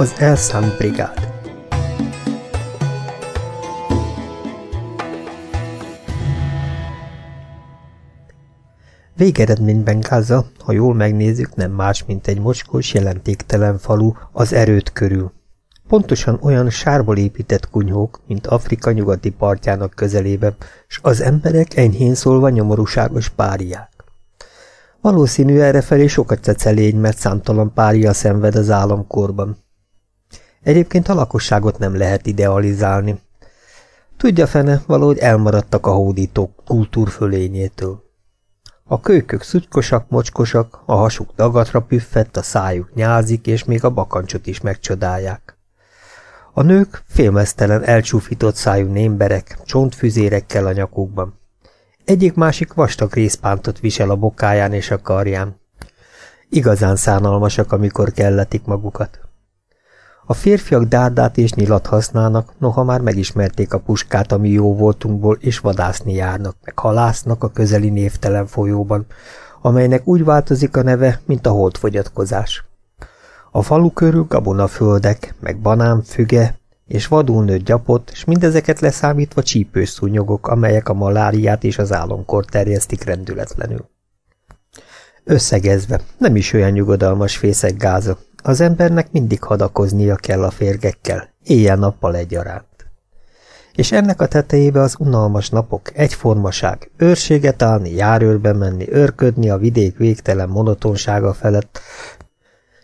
az elszánt brigád. Végeredményben Gáza, ha jól megnézzük, nem más, mint egy mocskos, jelentéktelen falu az erőt körül. Pontosan olyan sárból épített kunyhók, mint Afrika nyugati partjának közelében, s az emberek enyhén szólva nyomorúságos páriák. Valószínű errefelé sokat cecelény, mert számtalan pária szenved az államkorban. Egyébként a lakosságot nem lehet idealizálni. Tudja fene, valahogy elmaradtak a hódítók kultúrfölényétől. A kölykök szutykosak, mocskosak, a hasuk dagatra püffett, a szájuk nyázik, és még a bakancsot is megcsodálják. A nők félmeztelen elcsúfított szájú némberek, csontfüzérekkel a nyakukban. Egyik-másik vastag részpántot visel a bokáján és a karján. Igazán szánalmasak, amikor kelletik magukat. A férfiak dárdát és nyilat használnak, noha már megismerték a puskát, ami jó voltunkból, és vadászni járnak, meg halásznak a közeli névtelen folyóban, amelynek úgy változik a neve, mint a holdfogyatkozás. A falu körül gabonaföldek, meg banán, füge, és vadul nőtt gyapot, és mindezeket leszámítva csípős szúnyogok, amelyek a maláriát és az álomkor terjesztik rendületlenül. Összegezve, nem is olyan nyugodalmas fészek gáza, az embernek mindig hadakoznia kell a férgekkel, éjjel-nappal egyaránt. És ennek a tetejébe az unalmas napok, egyformaság, őrséget állni, járőrbe menni, örködni a vidék végtelen monotonsága felett,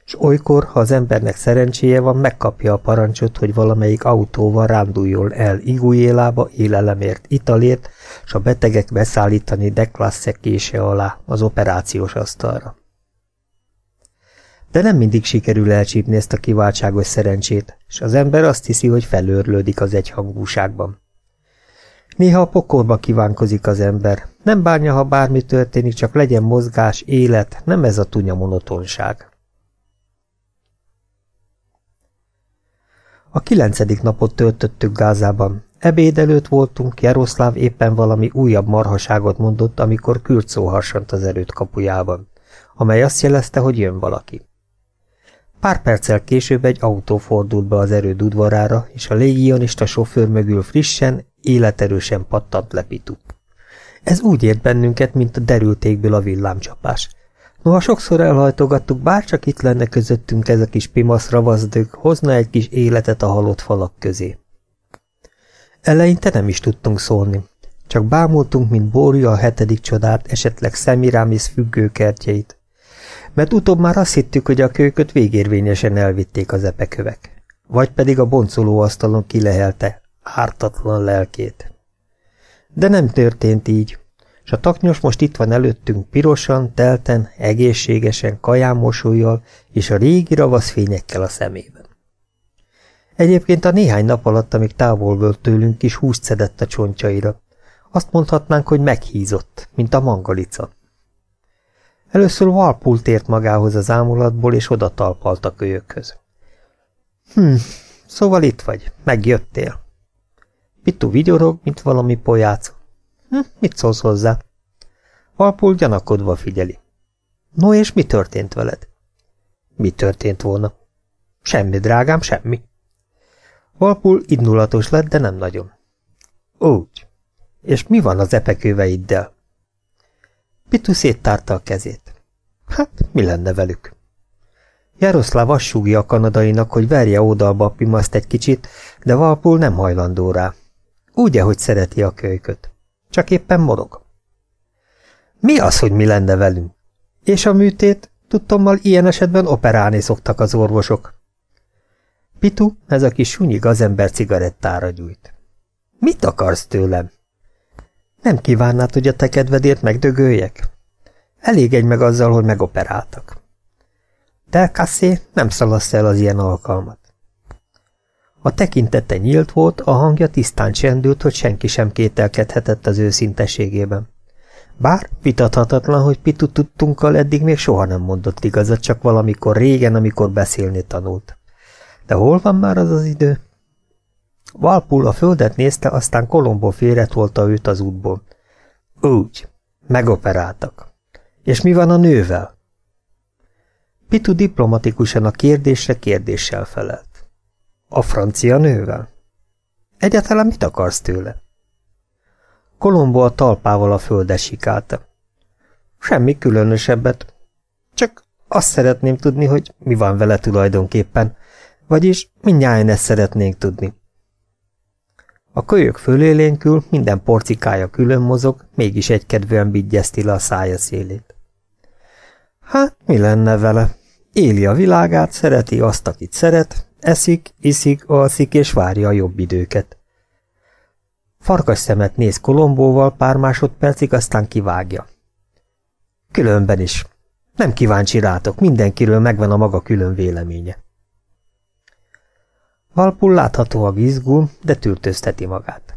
és olykor, ha az embernek szerencséje van, megkapja a parancsot, hogy valamelyik autóval ránduljon el Igujélába élelemért, italért, és a betegek beszállítani deklassze kése alá az operációs asztalra. De nem mindig sikerül elcsípni ezt a kiváltságos szerencsét, és az ember azt hiszi, hogy felőrlődik az egyhangúságban. Néha a pokorba kívánkozik az ember. Nem bánja, ha bármi történik, csak legyen mozgás, élet, nem ez a tunya monotonság. A kilencedik napot töltöttük Gázában. Ebéd előtt voltunk, Jaroszláv éppen valami újabb marhaságot mondott, amikor kürtszó harsant az erőt kapujában, amely azt jelezte, hogy jön valaki. Pár perccel később egy autó fordult be az erőd udvarára, és a légionista sofőr mögül frissen, életerősen pattant lepitu. Ez úgy ért bennünket, mint a derültékből a villámcsapás. Noha sokszor elhajtogattuk, bárcsak itt lenne közöttünk ez a kis pimasz ravaszdög, hozna egy kis életet a halott falak közé. Eleinte nem is tudtunk szólni. Csak bámultunk, mint Bória a hetedik csodát, esetleg Szemirámész függőkertjeit. Mert utóbb már azt hittük, hogy a kölyköt végérvényesen elvitték az epekövek. Vagy pedig a boncoló asztalon kilehelte ártatlan lelkét. De nem történt így és a taknyos most itt van előttünk pirosan, telten, egészségesen, kajámosújjal és a régi ravaszfényekkel a szemében. Egyébként a néhány nap alatt, amíg távol volt tőlünk, is húst szedett a csontjaira. Azt mondhatnánk, hogy meghízott, mint a mangalica. Először Walpult tért magához az ámulatból, és oda talpalt a kölyökhöz. Hm, szóval itt vagy, megjöttél. Pitu vigyorog, mint valami pojáca. Hm, mit szólsz hozzá? Alpul gyanakodva figyeli. No, és mi történt veled? Mi történt volna? Semmi, drágám, semmi. Valpul indulatos lett, de nem nagyon. Úgy. És mi van az epekőveiddel? Pitu széttárta a kezét. Hát, mi lenne velük? Jaroszláv azt súgja a kanadainak, hogy verje oda a pimaszt egy kicsit, de Valpul nem hajlandó rá. Úgy, hogy szereti a kölyköt. Csak éppen morog. Mi az, hogy mi lenne velünk? És a műtét? Tudtommal ilyen esetben operálni szoktak az orvosok. Pitu, ez a kis sunyi gazember cigarettára gyújt. Mit akarsz tőlem? Nem kívánnád, hogy a te kedvedért megdögöljek? Elég egy meg azzal, hogy megoperáltak. De Cassé nem szalasz el az ilyen alkalmat. A tekintete nyílt volt, a hangja tisztán csendült, hogy senki sem kételkedhetett az őszinteségében. Bár vitathatatlan, hogy Pitu tudtunkkal eddig még soha nem mondott igazat, csak valamikor régen, amikor beszélni tanult. De hol van már az az idő? Valpul a földet nézte, aztán Kolombo félretolta őt az útból. Úgy, megoperáltak. És mi van a nővel? Pitu diplomatikusan a kérdésre kérdéssel felelt. A francia nővel? Egyáltalán mit akarsz tőle? Kolombo a talpával a földet sikálta. Semmi különösebbet. Csak azt szeretném tudni, hogy mi van vele tulajdonképpen, vagyis mindjárt ezt szeretnénk tudni. A kölyök fölélénkül minden porcikája külön mozog, mégis egykedvűen bigyezti le a szája szélét. Hát, mi lenne vele? Éli a világát, szereti azt, akit szeret, eszik, iszik, alszik és várja a jobb időket. Farkas szemet néz Kolombóval pár másodpercig, aztán kivágja. Különben is. Nem kíváncsi rátok, mindenkiről megvan a maga külön véleménye. Valpul láthatóan izgul, de tűrtözteti magát.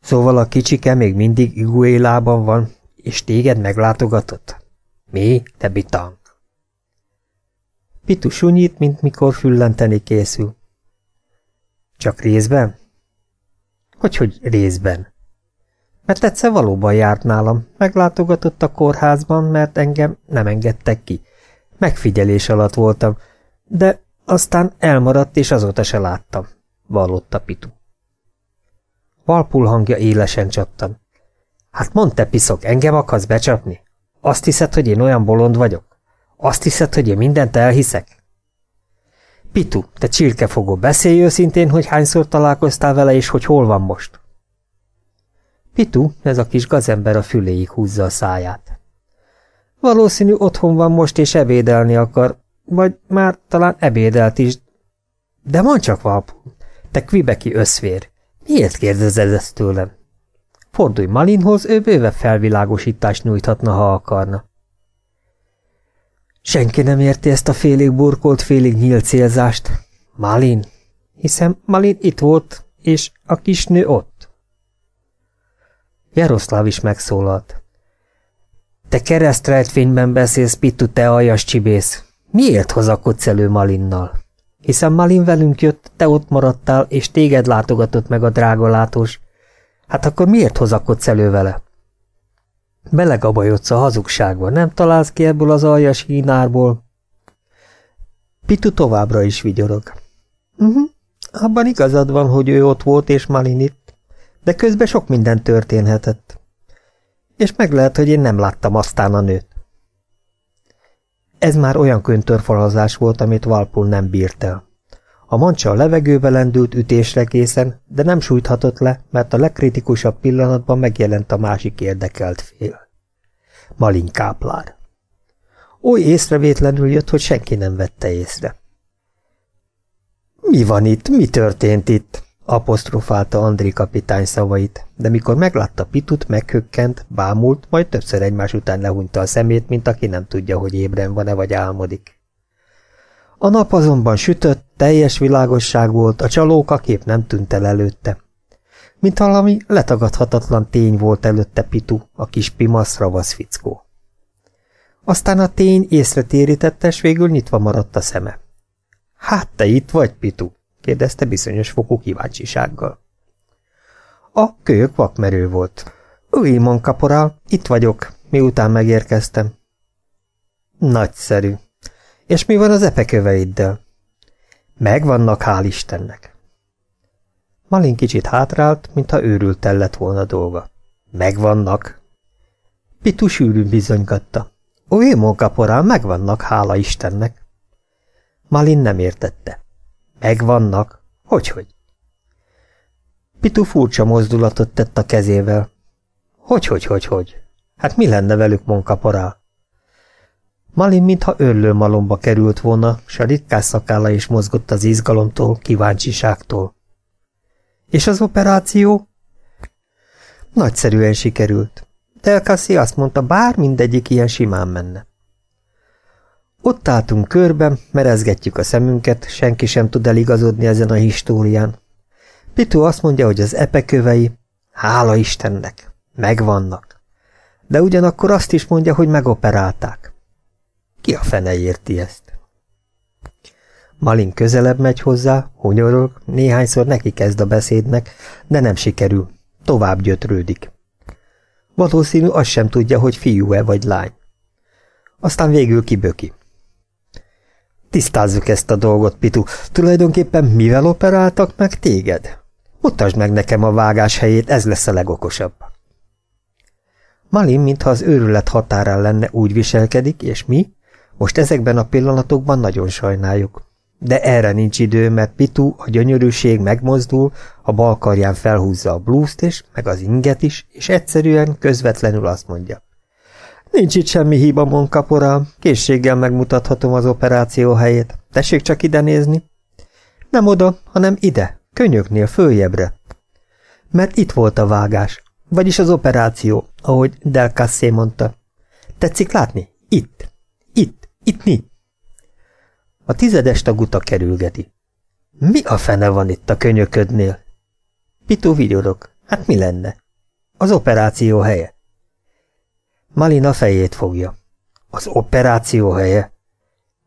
Szóval a kicsike még mindig iguélában van, és téged meglátogatott? Mi, te bitang? Pitu sunyít, mint mikor füllenteni készül. Csak részben? Hogyhogy hogy részben? Mert egyszer valóban járt nálam, meglátogatott a kórházban, mert engem nem engedtek ki. Megfigyelés alatt voltam, de aztán elmaradt, és azóta se láttam, vallotta Pitu. Valpul hangja élesen csattan. Hát mondd te piszok, engem akarsz becsapni? Azt hiszed, hogy én olyan bolond vagyok? Azt hiszed, hogy én mindent elhiszek? Pitu, te csirkefogó, beszélj őszintén, hogy hányszor találkoztál vele, és hogy hol van most. Pitu, ez a kis gazember a füléig húzza a száját. Valószínű otthon van most, és ebédelni akar, vagy már talán ebédelt is. De mondd csak, Valpul, te kvibeki összvér, miért kérdezed ezt tőlem? Fordulj Malinhoz, ő bőve felvilágosítást nyújthatna, ha akarna. Senki nem érti ezt a félig burkolt, félig nyílt célzást. Malin, hiszen Malin itt volt, és a kisnő ott. Jaroszláv is megszólalt. Te keresztrejtvényben beszélsz, Pittu, te aljas csibész. Miért hozakodsz elő Malinnal? Hiszen Malin velünk jött, te ott maradtál, és téged látogatott meg a drága látós. Hát akkor miért hozakodsz elő vele? Belegabajodsz a hazugságba, nem találsz ki ebből az aljas hínárból? Pitu továbbra is vigyorog. Uh mhm, -huh. Abban igazad van, hogy ő ott volt és Malin itt, de közben sok minden történhetett. És meg lehet, hogy én nem láttam aztán a nőt. Ez már olyan köntörfalazás volt, amit Valpul nem bírt el. A mancsa a levegőbe lendült ütésre készen, de nem sújthatott le, mert a legkritikusabb pillanatban megjelent a másik érdekelt fél. Malin káplár. Oly észrevétlenül jött, hogy senki nem vette észre. Mi van itt? Mi történt itt? Apostrofálta Andri kapitány szavait, de mikor meglátta Pitut, meghökkent, bámult, majd többször egymás után lehúnyta a szemét, mint aki nem tudja, hogy ébren van-e vagy álmodik. A nap azonban sütött, teljes világosság volt, a csalóka kép nem tűnt el előtte. Mint valami letagadhatatlan tény volt előtte Pitu, a kis pimasz ravasz fickó. Aztán a tény észre térítette, s végül nyitva maradt a szeme. Hát te itt vagy, Pitu? Kérdezte bizonyos fokú kíváncsisággal. A kölyök vakmerő volt. Újmon kaporál, itt vagyok, miután megérkeztem. Nagyszerű. És mi van az epeköveiddel? Megvannak, hál' Istennek. Malin kicsit hátrált, mintha őrült lett volna dolga. Megvannak. Pitu sűrűn bizonygatta. Ó, kaporál, megvannak, hála Istennek. Malin nem értette. Megvannak? Hogyhogy? Pitu furcsa mozdulatot tett a kezével. Hogyhogy, hogy, hogy? Hát mi lenne velük, monkaporál? Malin mintha örlő malomba került volna, s a ritkás szakálla is mozgott az izgalomtól, kíváncsiságtól. És az operáció? Nagyszerűen sikerült. Delkassi azt mondta, bár mindegyik ilyen simán menne. Ott álltunk körben, merezgetjük a szemünket, senki sem tud eligazodni ezen a histórián. Pitu azt mondja, hogy az epekövei, hála Istennek, megvannak. De ugyanakkor azt is mondja, hogy megoperálták. Ki a fene érti ezt? Malin közelebb megy hozzá, hunyorog, néhányszor neki kezd a beszédnek, de nem sikerül, tovább gyötrődik. Valószínű azt sem tudja, hogy fiú-e vagy lány. Aztán végül kiböki. Tisztázzuk ezt a dolgot, Pitu. Tulajdonképpen mivel operáltak meg téged? Mutasd meg nekem a vágás helyét, ez lesz a legokosabb. Malin, mintha az őrület határán lenne, úgy viselkedik, és mi? Most ezekben a pillanatokban nagyon sajnáljuk. De erre nincs idő, mert Pitu, a gyönyörűség megmozdul, a bal felhúzza a blúzt is, meg az inget is, és egyszerűen, közvetlenül azt mondja. Nincs itt semmi hiba, Monkaporál, készséggel megmutathatom az operáció helyét. Tessék csak ide nézni. Nem oda, hanem ide, könyöknél, följebbre. Mert itt volt a vágás, vagyis az operáció, ahogy Del Cassé mondta. Tetszik látni? Itt. Itt. Itt mi? A tizedest a guta kerülgeti. Mi a fene van itt a könyöködnél? Pitu vigyorok. Hát mi lenne? Az operáció helye. Malina fejét fogja. Az operáció helye?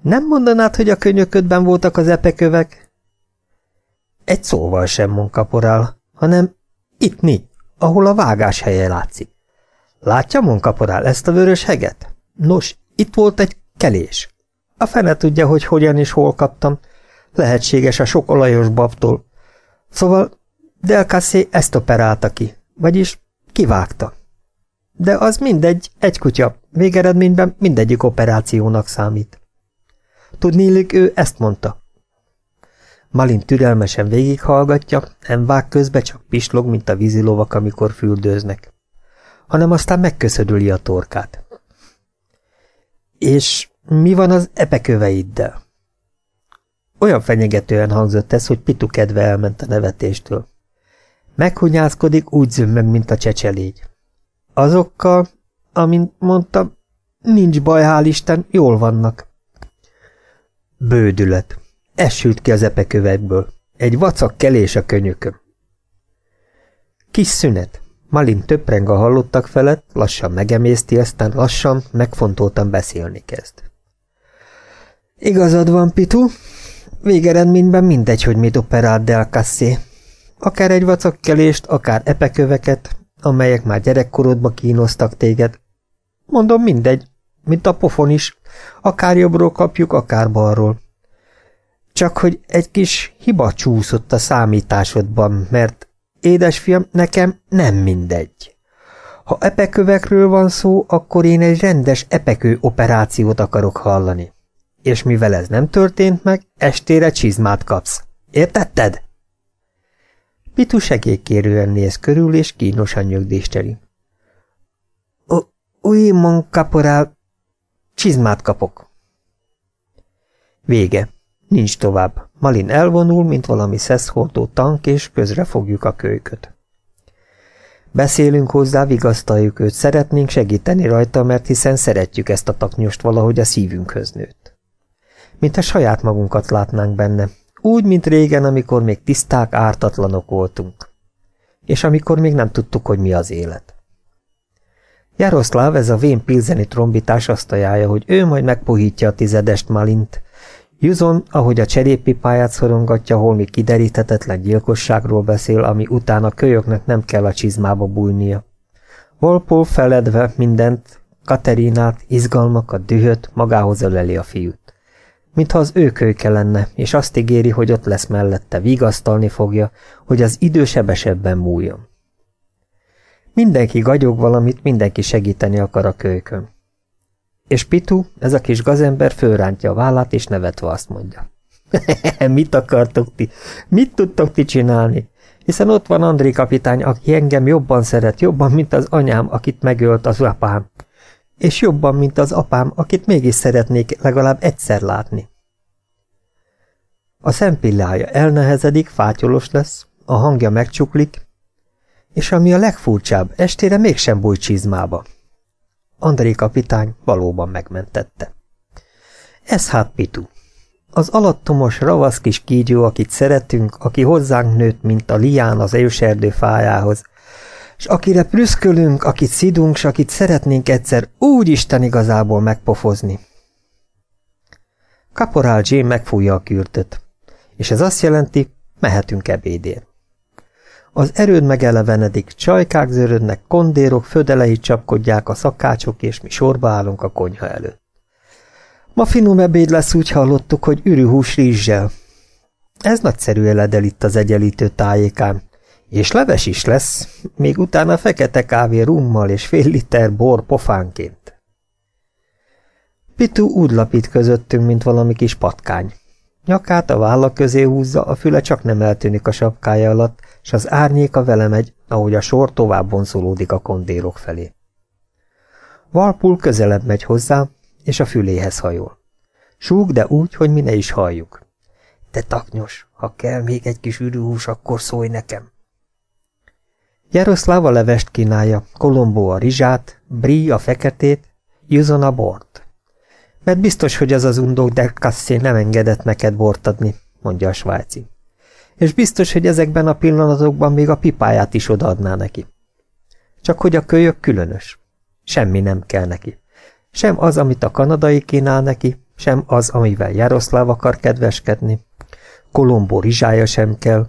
Nem mondanád, hogy a könyöködben voltak az epekövek? Egy szóval sem monkaporál, hanem itt mi, ahol a vágás helye látszik. Látja, monkaporál, ezt a vörös heget? Nos, itt volt egy kelés. A fene tudja, hogy hogyan és hol kaptam. Lehetséges a sok olajos babtól. Szóval Delcassé ezt operálta ki, vagyis kivágta. De az mindegy, egy kutya, végeredményben mindegyik operációnak számít. Tudnélik, ő ezt mondta. Malin türelmesen végighallgatja, nem vág közbe, csak pislog, mint a vízilovak, amikor füldőznek. Hanem aztán megköszödüli a torkát. És mi van az epeköveiddel? Olyan fenyegetően hangzott ez, hogy Pitu kedve elment a nevetéstől. Meghunyászkodik, úgy zömmög, mint a csecselégy. Azokkal, amint mondtam, nincs baj, hál' Isten, jól vannak. Bődület. Ez sült ki az epekövekből. Egy vacak kelés a könyököm. Kis szünet. Malin töpreng a hallottak felett, lassan megemészti, aztán lassan, megfontoltan beszélni kezd. Igazad van, Pitu. Végeredményben mindegy, hogy mit operált Del Cassé. Akár egy vacakkelést, akár epeköveket, amelyek már gyerekkorodba kínoztak téged. Mondom, mindegy, mint a pofon is. Akár jobbról kapjuk, akár balról. Csak hogy egy kis hiba csúszott a számításodban, mert édesfiam, nekem nem mindegy. Ha epekövekről van szó, akkor én egy rendes epekő operációt akarok hallani. És mivel ez nem történt meg, estére csizmát kapsz. Értetted? Pitu segélykérően néz körül, és kínosan nyögdésteli. Új kaporál, csizmát kapok. Vége. Nincs tovább. Malin elvonul, mint valami szeszhordó tank, és közre fogjuk a kölyköt. Beszélünk hozzá, vigasztaljuk őt, szeretnénk segíteni rajta, mert hiszen szeretjük ezt a taknyost valahogy a szívünkhöz nőtt. Mint a saját magunkat látnánk benne, úgy, mint régen, amikor még tiszták, ártatlanok voltunk. És amikor még nem tudtuk, hogy mi az élet. Jaroszláv, ez a vén pilzeni trombitás azt ajánlja, hogy ő majd megpohítja a tizedest Malint. Juzon, ahogy a cserépipáját szorongatja, holmi kideríthetetlen gyilkosságról beszél, ami után a kölyöknek nem kell a csizmába bújnia. Volpol feledve mindent, Katerinát, izgalmakat, dühöt, magához öleli a fiút mintha az ő kölyke lenne, és azt ígéri, hogy ott lesz mellette, vigasztalni fogja, hogy az idő sebesebben múljon. Mindenki gagyog valamit, mindenki segíteni akar a kölykön. És Pitu, ez a kis gazember fölrántja a vállát, és nevetve azt mondja. Mit akartok ti? Mit tudtok ti csinálni? Hiszen ott van André kapitány, aki engem jobban szeret, jobban, mint az anyám, akit megölt az apám és jobban, mint az apám, akit mégis szeretnék legalább egyszer látni. A szempillája elnehezedik, fátyolos lesz, a hangja megcsuklik, és ami a legfurcsább, estére mégsem bújt csizmába. André kapitány valóban megmentette. Ez hát Pitu. Az alattomos, ravasz kis kígyó, akit szeretünk, aki hozzánk nőtt, mint a lián az őserdő fájához, s akire prüszkölünk, akit szidunk, s akit szeretnénk egyszer úgy Isten igazából megpofozni. Kaporál Jane megfújja a kürtöt, és ez azt jelenti, mehetünk ebédért. Az erőd megelevenedik, csajkák zörödnek, kondérok, födelei csapkodják a szakácsok, és mi sorba állunk a konyha előtt. Ma finom ebéd lesz, úgy hallottuk, hogy ürűhús rizssel. Ez nagyszerű eledel itt az egyenlítő tájékán. És leves is lesz, még utána fekete kávé rummal és fél liter bor pofánként. Pitu úgy lapít közöttünk, mint valami kis patkány. Nyakát a válla közé húzza, a füle csak nem eltűnik a sapkája alatt, és az árnyéka vele megy, ahogy a sor tovább vonzolódik a kondérok felé. Valpul közelebb megy hozzá, és a füléhez hajol. Súg, de úgy, hogy mi ne is halljuk. Te taknyos, ha kell még egy kis ürűhús, akkor szólj nekem. Jaroszláv a levest kínálja, Kolombó a rizsát, Bri a feketét, Juzon a bort. Mert biztos, hogy az az undok de Cassé nem engedett neked bort adni, mondja a svájci. És biztos, hogy ezekben a pillanatokban még a pipáját is odaadná neki. Csak hogy a kölyök különös. Semmi nem kell neki. Sem az, amit a kanadai kínál neki, sem az, amivel Jaroszláv akar kedveskedni. Kolombó rizsája sem kell,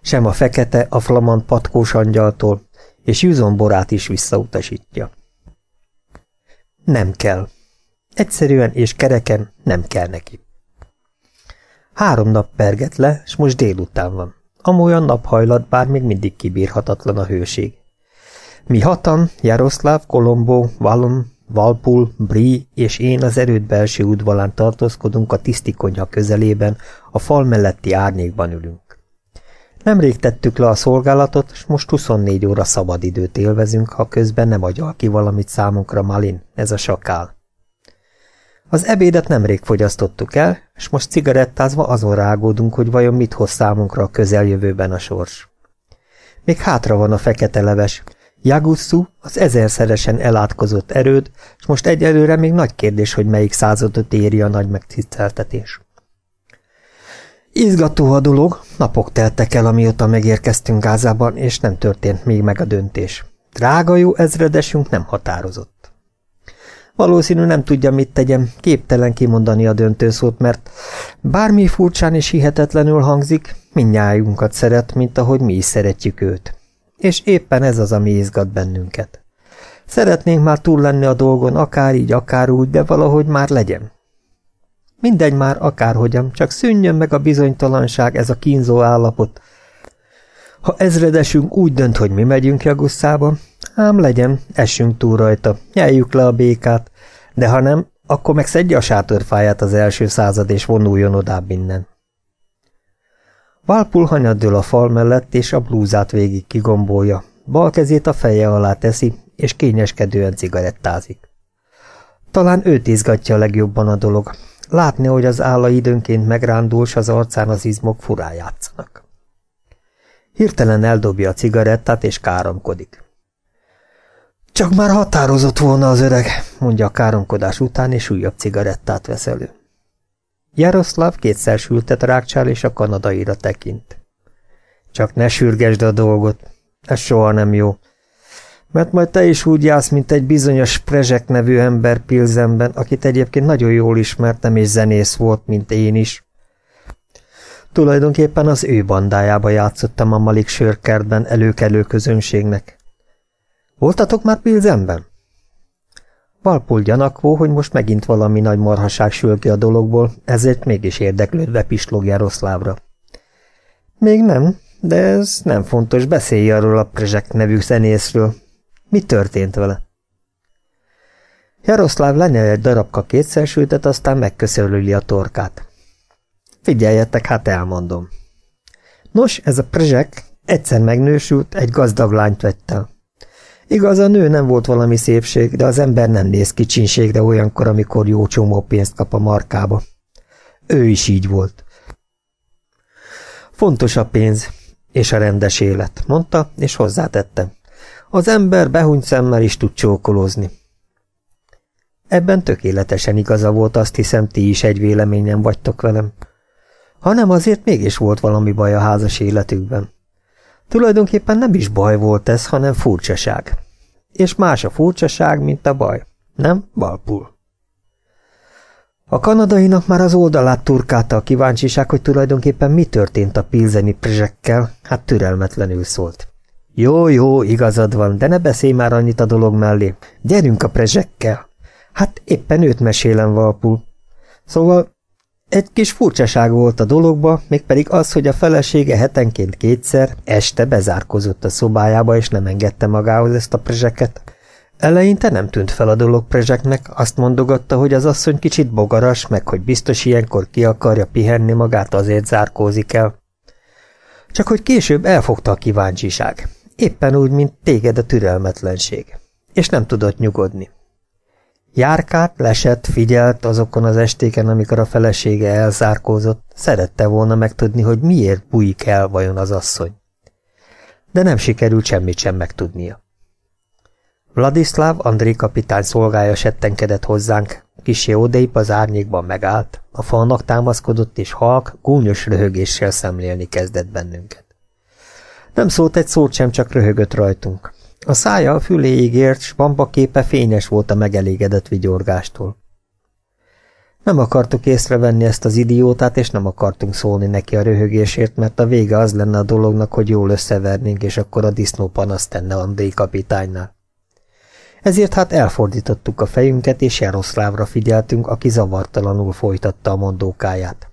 sem a fekete, a flamand patkós angyaltól, és Juzon is visszautasítja. Nem kell. Egyszerűen és kereken nem kell neki. Három nap perget le, s most délután van. Amolyan naphajlat, bár még mindig kibírhatatlan a hőség. Mi hatan, Jaroszláv, Kolombó, Valon, Valpul, Bri és én az erőd belső udvalán tartózkodunk a tisztikonyha közelében, a fal melletti árnyékban ülünk. Nemrég tettük le a szolgálatot, és most 24 óra szabadidőt élvezünk, ha közben nem agyal ki valamit számunkra Malin, ez a sakál. Az ebédet nemrég fogyasztottuk el, és most cigarettázva azon rágódunk, hogy vajon mit hoz számunkra a közeljövőben a sors. Még hátra van a fekete leves. Jagussu, az ezerszeresen elátkozott erőd, és most egyelőre még nagy kérdés, hogy melyik századot éri a nagy megtiszteltetés. Izgató a dolog, napok teltek el, amióta megérkeztünk Gázában, és nem történt még meg a döntés. Drága jó ezredesünk nem határozott. Valószínű nem tudja, mit tegyem, képtelen kimondani a döntőszót, mert bármi furcsán és hihetetlenül hangzik, mindnyájunkat szeret, mint ahogy mi is szeretjük őt. És éppen ez az, ami izgat bennünket. Szeretnénk már túl lenni a dolgon, akár így, akár úgy, de valahogy már legyen. Mindegy már akárhogyan, csak szűnjön meg a bizonytalanság, ez a kínzó állapot. Ha ezredesünk úgy dönt, hogy mi megyünk Jagusszába, ám legyen, essünk túl rajta, nyeljük le a békát, de ha nem, akkor meg szedje a sátörfáját az első század, és vonuljon odább innen. Válpul hanyaddől a fal mellett, és a blúzát végig kigombolja, bal kezét a feje alá teszi, és kényeskedően cigarettázik. Talán őt izgatja legjobban a dolog, Látni, hogy az álla időnként megrándul, s az arcán az izmok furán játszanak. Hirtelen eldobja a cigarettát, és káromkodik. Csak már határozott volna az öreg, mondja a káromkodás után, és újabb cigarettát vesz elő. Jaroszláv kétszer sültet rákcsál, és a kanadaira tekint. Csak ne sürgesd a dolgot, ez soha nem jó, mert majd te is úgy jársz, mint egy bizonyos Prezsek nevű ember Pilzenben, akit egyébként nagyon jól ismertem, és zenész volt, mint én is. Tulajdonképpen az ő bandájába játszottam a Malik sörkertben előkelő közönségnek. Voltatok már Pilzenben? Valpul gyanakvó, hogy most megint valami nagy marhaság sül ki a dologból, ezért mégis érdeklődve pislog Jaroszlávra. Még nem, de ez nem fontos, beszélj arról a Prezsek nevű zenészről, mi történt vele? Jaroszláv lenyel egy darabka kétszersültet, aztán megköszörüli a torkát. Figyeljetek, hát elmondom. Nos, ez a prezsek egyszer megnősült, egy gazdag lányt vett. Igaz, a nő nem volt valami szépség, de az ember nem néz kicsinségre olyankor, amikor jó csomó pénzt kap a markába. Ő is így volt. Fontos a pénz és a rendes élet, mondta, és hozzátette. Az ember behunyt szemmel is tud csókolózni. Ebben tökéletesen igaza volt, azt hiszem, ti is egy véleményen vagytok velem. Hanem azért mégis volt valami baj a házas életükben. Tulajdonképpen nem is baj volt ez, hanem furcsaság. És más a furcsaság, mint a baj. Nem, Balpul? A kanadainak már az oldalát turkálta a kíváncsiság, hogy tulajdonképpen mi történt a pilzeni prezsekkel, hát türelmetlenül szólt. Jó, jó, igazad van, de ne beszélj már annyit a dolog mellé. Gyerünk a prezsekkel. Hát éppen őt mesélem, Valpul. Szóval egy kis furcsaság volt a dologba, mégpedig az, hogy a felesége hetenként kétszer este bezárkozott a szobájába, és nem engedte magához ezt a prezseket. Eleinte nem tűnt fel a dolog prezseknek, azt mondogatta, hogy az asszony kicsit bogaras, meg hogy biztos ilyenkor ki akarja pihenni magát, azért zárkózik el. Csak hogy később elfogta a kíváncsiság, éppen úgy, mint téged a türelmetlenség, és nem tudott nyugodni. Járkát, lesett, figyelt azokon az estéken, amikor a felesége elzárkózott, szerette volna megtudni, hogy miért bújik el vajon az asszony. De nem sikerült semmit sem megtudnia. Vladislav André kapitány szolgája settenkedett hozzánk, kisé odébb az árnyékban megállt, a falnak támaszkodott és halk, gúnyos röhögéssel szemlélni kezdett bennünket. Nem szólt egy szót sem, csak röhögött rajtunk. A szája a füléig ért, s bamba képe fényes volt a megelégedett vigyorgástól. Nem akartuk észrevenni ezt az idiótát, és nem akartunk szólni neki a röhögésért, mert a vége az lenne a dolognak, hogy jól összevernénk, és akkor a disznó panaszt tenne André kapitánynál. Ezért hát elfordítottuk a fejünket, és Jaroszlávra figyeltünk, aki zavartalanul folytatta a mondókáját.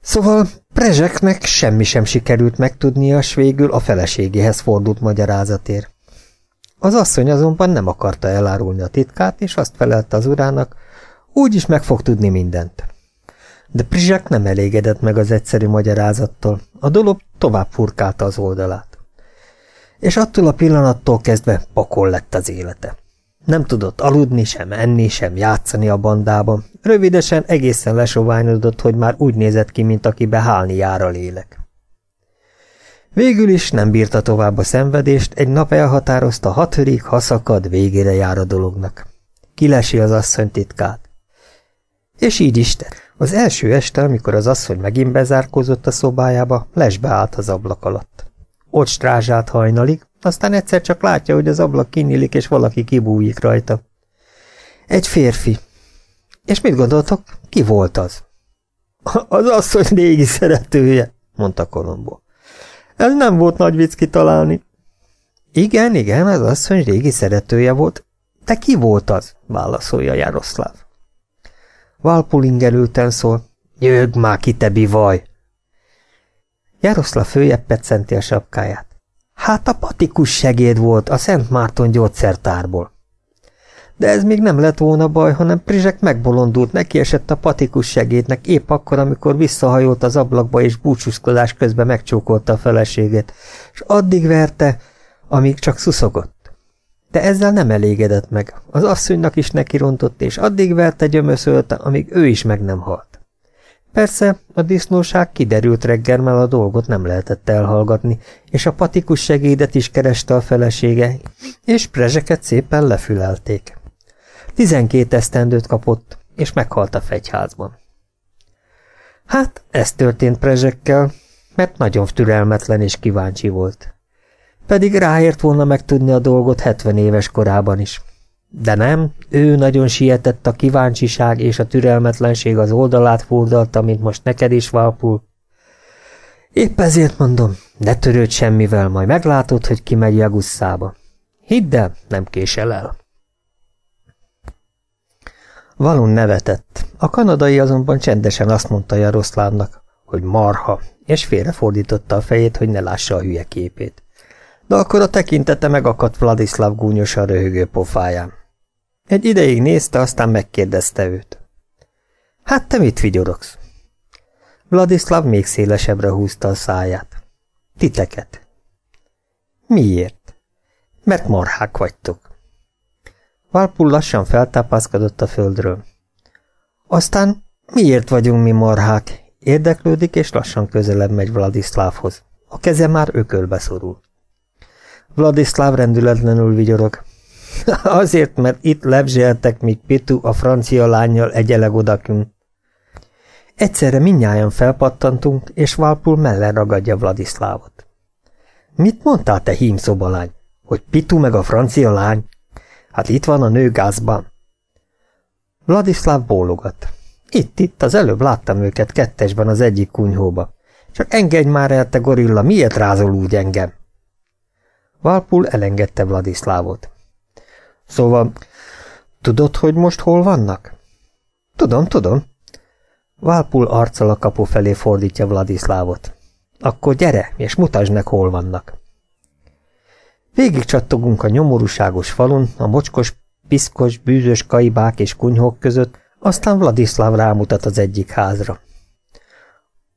Szóval Prezseknek semmi sem sikerült megtudnia, s végül a feleségéhez fordult magyarázatért. Az asszony azonban nem akarta elárulni a titkát, és azt felelte az urának, úgyis meg fog tudni mindent. De Prizsák nem elégedett meg az egyszerű magyarázattól, a dolog tovább furkálta az oldalát. És attól a pillanattól kezdve pakol lett az élete. Nem tudott aludni, sem enni, sem játszani a bandában. Rövidesen egészen lesoványodott, hogy már úgy nézett ki, mint akibe hálni jár a lélek. Végül is nem bírta tovább a szenvedést, egy nap elhatározta hatodik, ha szakad, végére jár a dolognak. Kilesi az asszony titkát. És így is tett. Az első este, amikor az asszony megint bezárkózott a szobájába, lesbe állt az ablak alatt. Ott strázsált hajnalig, aztán egyszer csak látja, hogy az ablak kinyílik, és valaki kibújik rajta. Egy férfi. És mit gondoltok, ki volt az? Az asszony régi szeretője, mondta Kolombó. Ez nem volt nagy vicc kitalálni. Igen, igen, az asszony régi szeretője volt. De ki volt az? válaszolja Jaroszláv. Valpulingerülten szól. Jögg már ki, te bivaj! Jaroszláv följebb petszenti a sapkáját. Hát a patikus segéd volt a Szent Márton gyógyszertárból. De ez még nem lett volna baj, hanem Prizsek megbolondult, neki esett a patikus segédnek épp akkor, amikor visszahajolt az ablakba és búcsúzkodás közben megcsókolta a feleséget, és addig verte, amíg csak szuszogott. De ezzel nem elégedett meg. Az asszonynak is nekirontott, és addig verte gyömöszölte, amíg ő is meg nem halt. Persze, a disznóság kiderült reggel, mert a dolgot nem lehetett elhallgatni, és a patikus segédet is kereste a felesége, és prezseket szépen lefülelték. Tizenkét esztendőt kapott, és meghalt a fegyházban. Hát, ez történt prezsekkel, mert nagyon türelmetlen és kíváncsi volt. Pedig ráért volna megtudni a dolgot hetven éves korában is. De nem, ő nagyon sietett a kíváncsiság és a türelmetlenség az oldalát fordalta, mint most neked is, Valpul. Épp ezért mondom, ne törődj semmivel, majd meglátod, hogy kimegy a gusszába. Hidd el, nem késel el. Valun nevetett. A kanadai azonban csendesen azt mondta Jaroszlávnak, hogy marha, és félrefordította a fejét, hogy ne lássa a hülye képét. De akkor a tekintete megakadt Vladislav gúnyosan röhögő pofáján. Egy ideig nézte, aztán megkérdezte őt. Hát te mit vigyorogsz? Vladislav még szélesebbre húzta a száját. Titeket. Miért? Mert marhák vagytok. Valpul lassan feltápászkodott a földről. Aztán miért vagyunk mi marhák? Érdeklődik, és lassan közelebb megy Vladislavhoz. A keze már ökölbe szorul. Vladislav rendületlenül vigyorog. Azért, mert itt lebzseltek, míg Pitu a francia lányjal egyeleg odakünk. Egyszerre minnyáján felpattantunk, és Valpul mellen ragadja Vladislavot. Mit mondtál, te hímszobalány? Hogy Pitu meg a francia lány? Hát itt van a nő gázban. Vladislav bólogat. Itt, itt, az előbb láttam őket kettesben az egyik kunyhóba. Csak engedj már el, te gorilla, miért rázol úgy engem? Valpul elengedte Vladislavot. Szóval, tudod, hogy most hol vannak? Tudom, tudom. Válpul arccal a kapu felé fordítja Vladislavot. Akkor gyere, és mutasd meg, hol vannak. Végig csattogunk a nyomorúságos falun, a mocskos, piszkos, bűzös kaibák és kunyhók között, aztán Vladislav rámutat az egyik házra.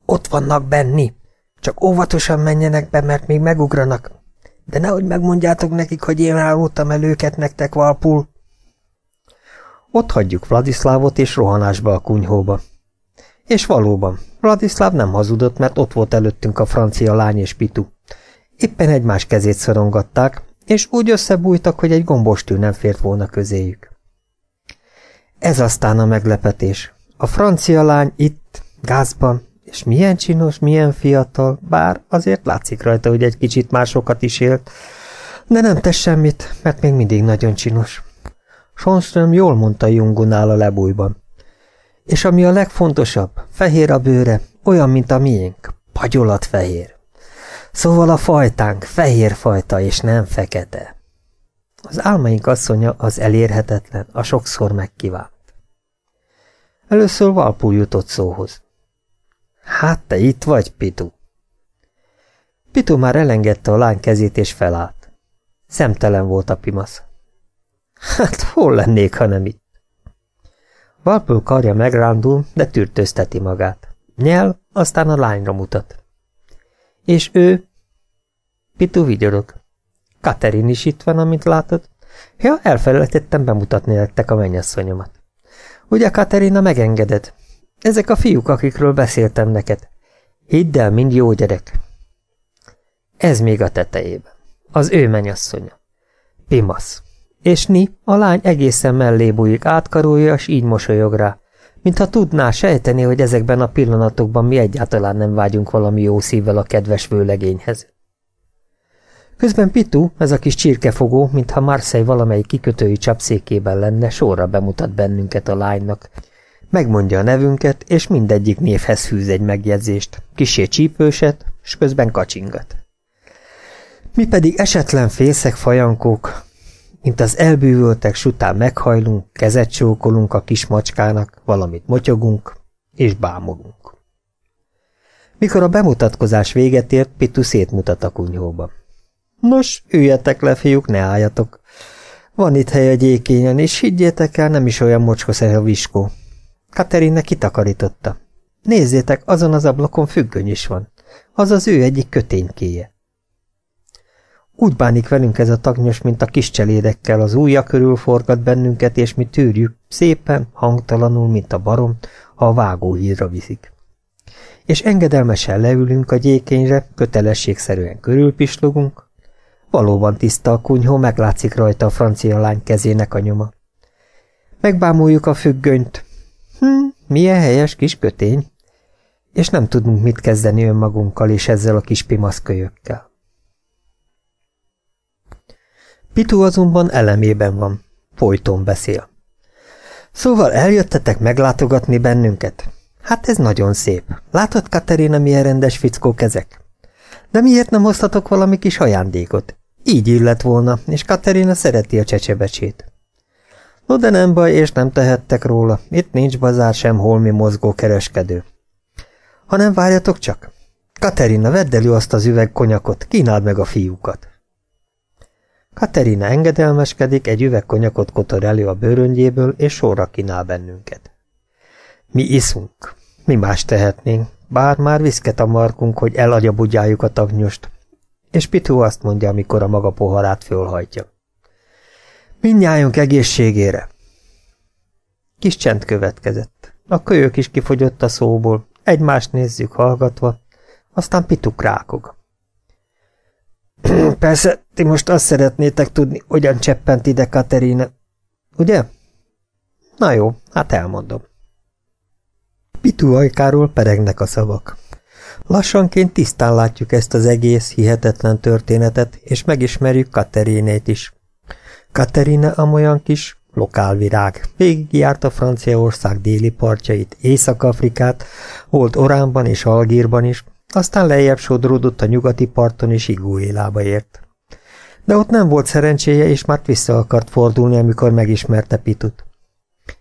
Ott vannak benni, csak óvatosan menjenek be, mert még megugranak. De nehogy megmondjátok nekik, hogy én rálódtam el őket nektek, Valpul. Ott hagyjuk Vladislavot és rohanásba a kunyhóba. És valóban, Vladislav nem hazudott, mert ott volt előttünk a francia lány és Pitu. Éppen egymás kezét szorongatták, és úgy összebújtak, hogy egy gombostű nem fért volna közéjük. Ez aztán a meglepetés. A francia lány itt, gázban, és milyen csinos, milyen fiatal, bár azért látszik rajta, hogy egy kicsit másokat is élt, de nem tesz semmit, mert még mindig nagyon csinos. Sonström jól mondta Jungunál a lebújban. És ami a legfontosabb, fehér a bőre, olyan, mint a miénk, pagyolat fehér. Szóval a fajtánk fehér fajta, és nem fekete. Az álmaink asszonya az elérhetetlen, a sokszor megkívánt. Először Valpú jutott szóhoz. Hát te itt vagy, Pitu. Pitu már elengedte a lány kezét és felállt. Szemtelen volt a pimasz. Hát hol lennék, ha nem itt? Valpul karja megrándul, de tűrtözteti magát. Nyel, aztán a lányra mutat. És ő? Pitu vigyorog. Katerin is itt van, amint látod. Ja, elfelejtettem bemutatni nektek a mennyasszonyomat. Ugye, Katerina, megengeded? Ezek a fiúk, akikről beszéltem neked. Hidd el, mind jó gyerek. Ez még a tetejében. Az ő mennyasszonya. Pimasz. És Ni, a lány egészen mellé bújik, átkarolja, és így mosolyog rá. Mintha tudná sejteni, hogy ezekben a pillanatokban mi egyáltalán nem vágyunk valami jó szívvel a kedves vőlegényhez. Közben Pitu, ez a kis csirkefogó, mintha Marseille valamelyik kikötői csapszékében lenne, sorra bemutat bennünket a lánynak, Megmondja a nevünket, és mindegyik névhez fűz egy megjegyzést, kisé csípőset, s közben kacsingat. Mi pedig esetlen fészek fajankók, mint az elbűvöltek sután meghajlunk, kezet csókolunk a kis macskának, valamit motyogunk, és bámulunk. Mikor a bemutatkozás véget ért, Pitu szétmutat a kunyhóba. Nos, üljetek le, fiúk, ne álljatok. Van itt hely a gyékényen, és higgyétek el, nem is olyan mocskos a viskó. Katerina kitakarította. Nézzétek, azon az ablakon függöny is van. Az az ő egyik köténykéje. Úgy bánik velünk ez a tagnyos, mint a kis cselédekkel, az ujja körül forgat bennünket, és mi tűrjük, szépen, hangtalanul, mint a barom, ha a vágóhídra viszik. És engedelmesen leülünk a gyékényre, kötelességszerűen körülpislogunk. Valóban tiszta a kunyhó, meglátszik rajta a francia lány kezének a nyoma. Megbámuljuk a függönyt, Hm, milyen helyes kis kötény. És nem tudunk mit kezdeni önmagunkkal és ezzel a kis pimaszkölyökkel. Pitu azonban elemében van. Folyton beszél. Szóval eljöttetek meglátogatni bennünket? Hát ez nagyon szép. Látod, Katerina, milyen rendes fickók ezek? De miért nem hoztatok valami kis ajándékot? Így illet volna, és Katerina szereti a csecsebecsét. No, de nem baj, és nem tehettek róla. Itt nincs bazár sem holmi mozgó kereskedő. Ha nem várjatok csak. Katerina, vedd elő azt az üveg konyakot, kínáld meg a fiúkat. Katerina engedelmeskedik, egy üveg konyakot kotor elő a bőröngyéből, és sorra kínál bennünket. Mi iszunk. Mi más tehetnénk, bár már viszket a markunk, hogy elagyabudjáljuk a tagnyost. És Pitu azt mondja, amikor a maga poharát fölhajtja. Mindnyájunk egészségére! Kis csend következett. A kölyök is kifogyott a szóból, egymást nézzük hallgatva, aztán pituk rákog. Persze, ti most azt szeretnétek tudni, hogyan cseppent ide Katerina, ugye? Na jó, hát elmondom. Pitu ajkáról peregnek a szavak. Lassanként tisztán látjuk ezt az egész hihetetlen történetet, és megismerjük Katerinét is. Katerina amolyan kis lokálvirág. a Franciaország déli partjait, Észak-Afrikát, volt Oránban és Algírban is, aztán lejjebb sodródott a nyugati parton és Igúélába ért. De ott nem volt szerencséje, és már vissza akart fordulni, amikor megismerte Pitut.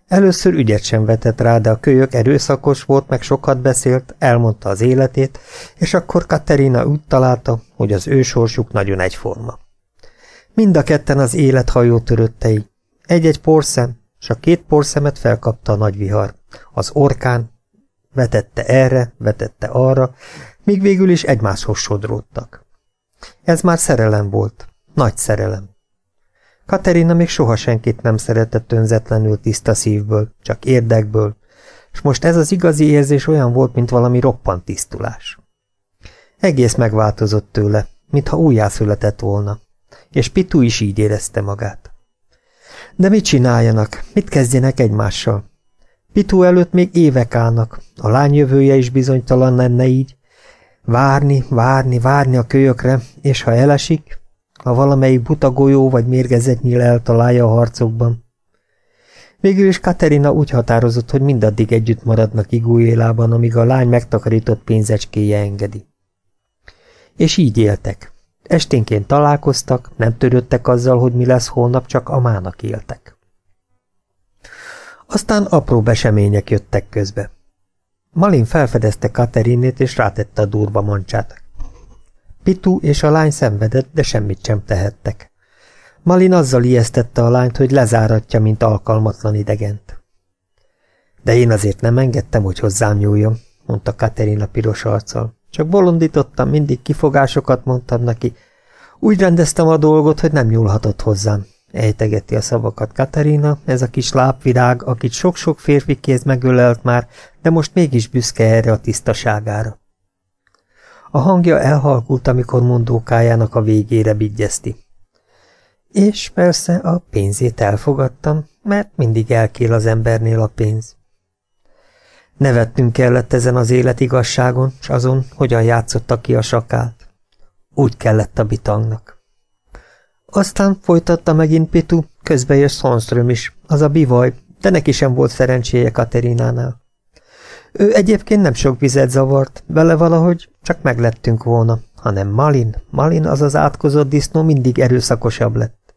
Először ügyet sem vetett rá, de a kölyök erőszakos volt, meg sokat beszélt, elmondta az életét, és akkor Katerina úgy találta, hogy az ő sorsuk nagyon egyforma. Mind a ketten az élet hajó töröttei. Egy-egy porszem, és a két porszemet felkapta a nagy vihar. Az orkán vetette erre, vetette arra, míg végül is egymáshoz sodródtak. Ez már szerelem volt, nagy szerelem. Katerina még soha senkit nem szeretett önzetlenül tiszta szívből, csak érdekből, és most ez az igazi érzés olyan volt, mint valami roppant tisztulás. Egész megváltozott tőle, mintha újjászületett volna, és Pitu is így érezte magát. De mit csináljanak, mit kezdjenek egymással? Pitu előtt még évek állnak, a lány jövője is bizonytalan lenne így. Várni, várni, várni a kölyökre, és ha elesik, ha valamelyik buta vagy mérgezett nyíl eltalálja a harcokban. Végül is Katerina úgy határozott, hogy mindaddig együtt maradnak igújélában, amíg a lány megtakarított pénzecskéje engedi. És így éltek. Esténként találkoztak, nem törődtek azzal, hogy mi lesz holnap, csak a mának éltek. Aztán apró besemények jöttek közbe. Malin felfedezte Katerinét, és rátette a durva mancsát. Pitu és a lány szenvedett, de semmit sem tehettek. Malin azzal ijesztette a lányt, hogy lezáratja, mint alkalmatlan idegent. De én azért nem engedtem, hogy hozzám nyúljon, mondta Katerina piros arccal. Csak bolondítottam, mindig kifogásokat mondtam neki. Úgy rendeztem a dolgot, hogy nem nyúlhatott hozzám. Ejtegeti a szavakat Katerina, ez a kis lápvirág, akit sok-sok férfi kéz megölelt már, de most mégis büszke erre a tisztaságára. A hangja elhalkult, amikor mondókájának a végére bigyezti. És persze a pénzét elfogadtam, mert mindig elkél az embernél a pénz. Nevettünk kellett ezen az életigazságon, s azon, hogyan játszotta ki a sakált. Úgy kellett a bitangnak. Aztán folytatta megint Pitu, közbe jött Szonström is, az a bivaj, de neki sem volt szerencséje Katerinánál. Ő egyébként nem sok vizet zavart, vele valahogy csak meglettünk volna, hanem Malin, Malin az az átkozott disznó mindig erőszakosabb lett.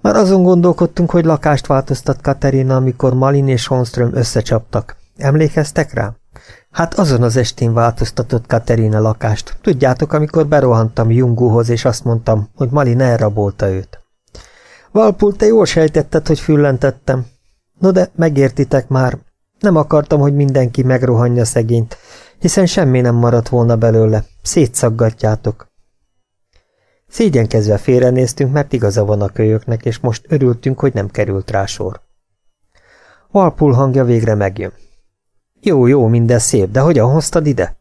Már azon gondolkodtunk, hogy lakást változtat Katerina, amikor Malin és Honström összecsaptak. Emlékeztek rá? Hát azon az estén változtatott Katerina lakást. Tudjátok, amikor berohantam Junguhoz, és azt mondtam, hogy Malin elrabolta őt. Valpul, te jól sejtetted, hogy füllentettem. No de megértitek már, nem akartam, hogy mindenki megrohanja szegényt, hiszen semmi nem maradt volna belőle. Szétszaggatjátok. Szégyenkezve félrenéztünk, mert igaza van a kölyöknek, és most örültünk, hogy nem került rá sor. Valpul hangja végre megjön. Jó, jó, minden szép, de hogyan hoztad ide?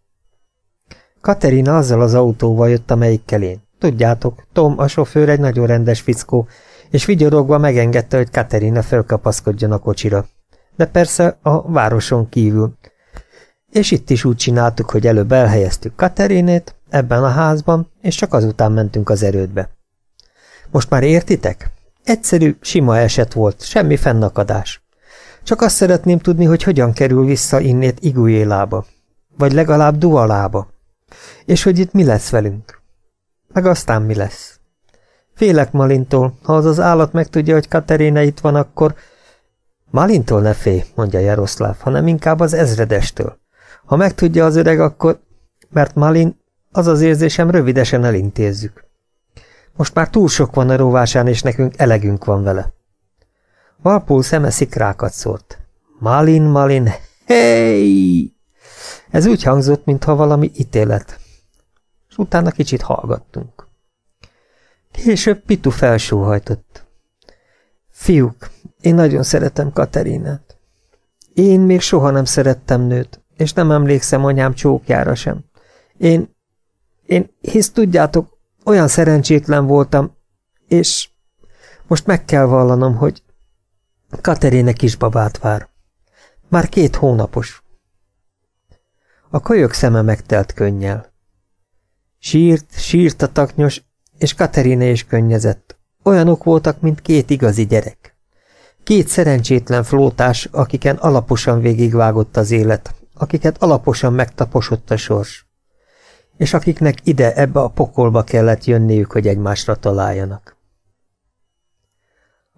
Katerina azzal az autóval jött, amelyikkel én. Tudjátok, Tom, a sofőr egy nagyon rendes fickó, és vigyorogva megengedte, hogy Katerina felkapaszkodjon a kocsira de persze a városon kívül. És itt is úgy csináltuk, hogy előbb elhelyeztük Katerinét ebben a házban, és csak azután mentünk az erődbe. Most már értitek? Egyszerű, sima eset volt, semmi fennakadás. Csak azt szeretném tudni, hogy hogyan kerül vissza innét Igujélába, vagy legalább Dualába, és hogy itt mi lesz velünk. Meg aztán mi lesz. Félek Malintól, ha az az állat megtudja, hogy Katerina itt van, akkor Malintól ne félj, mondja Jaroszláv, hanem inkább az ezredestől. Ha megtudja az öreg, akkor... Mert Malin, az az érzésem, rövidesen elintézzük. Most már túl sok van a rovásán, és nekünk elegünk van vele. Valpul szeme szikrákat szórt. Malin, Malin, hey! Ez úgy hangzott, mintha valami ítélet. És utána kicsit hallgattunk. Később Pitu felsóhajtott. Fiúk, én nagyon szeretem Katerinát. Én még soha nem szerettem nőt, és nem emlékszem anyám csókjára sem. Én, én, hisz tudjátok, olyan szerencsétlen voltam, és most meg kell vallanom, hogy Katerine kisbabát vár. Már két hónapos. A kölyök szeme megtelt könnyel. Sírt, sírt a taknyos, és Katerine is könnyezett. Olyanok voltak, mint két igazi gyerek. Két szerencsétlen flótás, akiken alaposan végigvágott az élet, akiket alaposan megtaposott a sors, és akiknek ide, ebbe a pokolba kellett jönniük, hogy egymásra találjanak.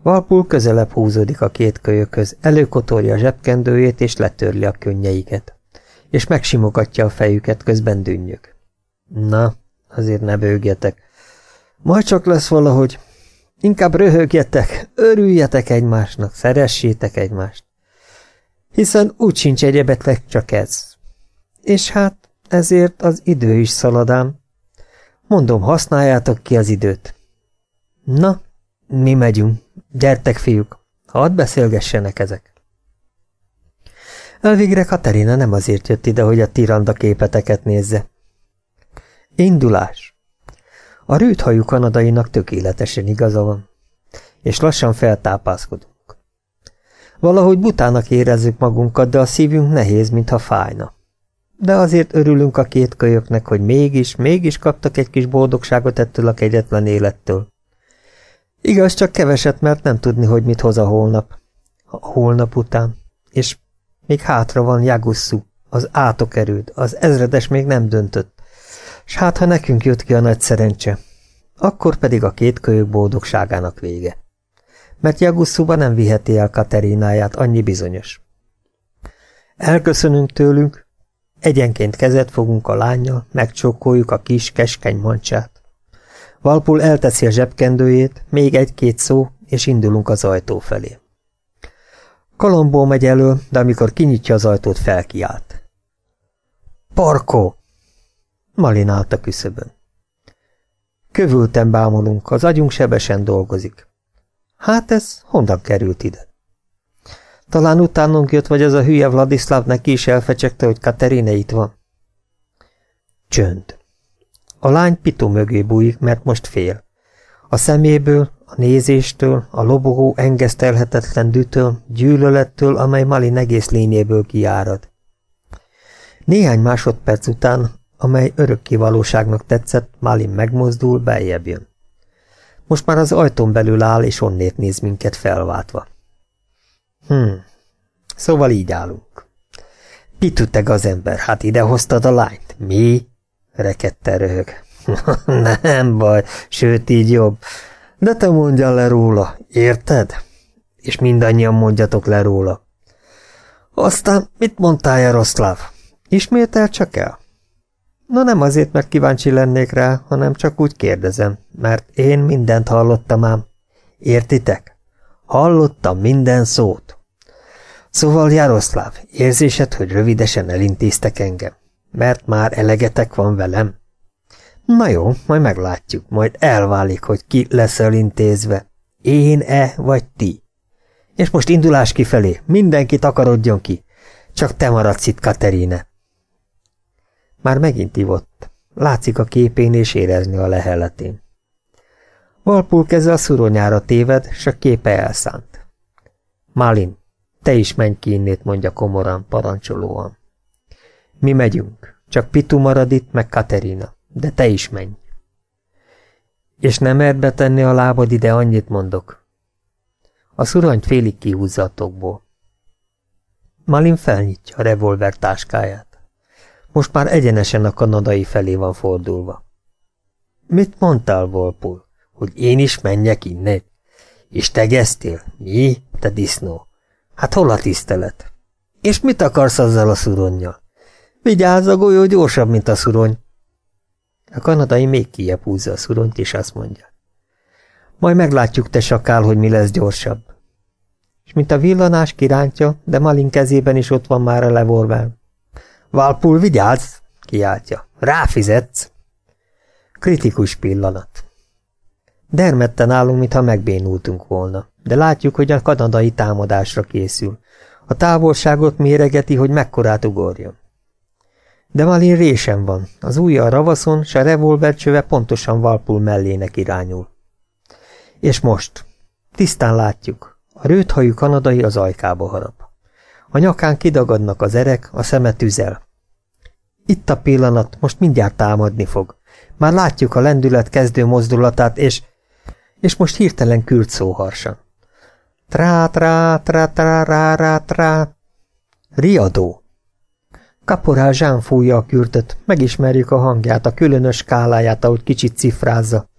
Valpul közelebb húzódik a két kölyökhöz, előkotorja a zsebkendőjét és letörli a könnyeiket. És megsimogatja a fejüket, közben dünnyög. Na, azért ne bőgjetek. Majd csak lesz valahogy. Inkább röhögjetek, örüljetek egymásnak, szeressétek egymást. Hiszen úgy sincs egyebetleg csak ez. És hát ezért az idő is szaladám. Mondom, használjátok ki az időt. Na, mi megyünk. Gyertek, fiúk, hadd beszélgessenek ezek. Elvégre Katerina nem azért jött ide, hogy a tiranda képeteket nézze. Indulás. A rűthajú kanadainak tökéletesen igaza van, és lassan feltápászkodunk. Valahogy butának érezzük magunkat, de a szívünk nehéz, mintha fájna. De azért örülünk a két kölyöknek, hogy mégis, mégis kaptak egy kis boldogságot ettől a kegyetlen élettől. Igaz, csak keveset, mert nem tudni, hogy mit hoz a holnap. A holnap után. És még hátra van Jagusszú, az átokerőd, az ezredes még nem döntött. S hát, ha nekünk jött ki a nagy szerencse, akkor pedig a két kölyök boldogságának vége. Mert Jagusszúba nem viheti el Katerináját, annyi bizonyos. Elköszönünk tőlünk, egyenként kezet fogunk a lányjal, megcsókoljuk a kis, keskeny mancsát. Valpul elteszi a zsebkendőjét, még egy-két szó, és indulunk az ajtó felé. Kolombó megy elő, de amikor kinyitja az ajtót, felkiált. Parkó! Malin állt a küszöbön. Kövülten bámulunk, az agyunk sebesen dolgozik. Hát ez honnan került ide? Talán utánunk jött, vagy az a hülye Vladislav neki is elfecsegte, hogy Katerine itt van. Csönd. A lány pitu mögé bújik, mert most fél. A szeméből, a nézéstől, a lobogó engesztelhetetlen dütől, gyűlölettől, amely Malin egész lényéből kiárad. Néhány másodperc után, amely örökké valóságnak tetszett, Malin megmozdul, beljebb jön. Most már az ajtón belül áll, és onnét néz minket felváltva. Hm, szóval így állunk. Pituteg az ember, hát ide hoztad a lányt. Mi? Rekedte röhög. Nem baj, sőt így jobb. De te mondjál le róla, érted? És mindannyian mondjatok le róla. Aztán mit mondtál, Jaroszláv? Ismétel csak el? No nem azért, mert kíváncsi lennék rá, hanem csak úgy kérdezem, mert én mindent hallottam ám. Értitek? Hallottam minden szót. Szóval, Jaroszláv, érzésed, hogy rövidesen elintéztek engem? Mert már elegetek van velem? Na jó, majd meglátjuk, majd elválik, hogy ki lesz elintézve. Én-e vagy ti? És most indulás kifelé, mindenki takarodjon ki. Csak te maradsz itt, Katerine. Már megint ivott. Látszik a képén és érezni a lehelletén. Valpul keze a szuronyára téved, s a képe elszánt. Malin, te is menj ki innét, mondja komoran, parancsolóan. Mi megyünk, csak Pitu marad itt, meg Katerina, de te is menj. És nem merd betenni a lábad ide, annyit mondok. A szuranyt félig kihúzza a tokból. Malin felnyitja a revolver táskáját. Most már egyenesen a kanadai felé van fordulva. Mit mondtál, Volpul? Hogy én is menjek innen? És tegeztél? Mi? Te disznó? Hát hol a tisztelet? És mit akarsz azzal a szuronnyal? Vigyázz, a golyó gyorsabb, mint a szurony. A kanadai még kijebb húzza a szuronyt, és azt mondja. Majd meglátjuk, te sakál, hogy mi lesz gyorsabb. És mint a villanás kirántja, de Malin kezében is ott van már a levolver. Valpul, vigyázz! kiáltja. Ráfizetsz! Kritikus pillanat. Dermedten állunk, mintha megbénultunk volna, de látjuk, hogy a kanadai támadásra készül. A távolságot méregeti, hogy mekkorát ugorjon. De Malin résen van, az ujja a ravaszon, s a revolvercsöve pontosan Valpul mellének irányul. És most. Tisztán látjuk. A rőthajú kanadai az ajkába harap. A nyakán kidagadnak az erek, a szeme tüzel. Itt a pillanat, most mindjárt támadni fog. Már látjuk a lendület kezdő mozdulatát, és... És most hirtelen kürt szóharsan. Trá, trá, trá, trá, rá, rá, trá. Riadó. Kaporál Zsán fújja a kürtöt, megismerjük a hangját, a különös skáláját, ahogy kicsit cifrázza.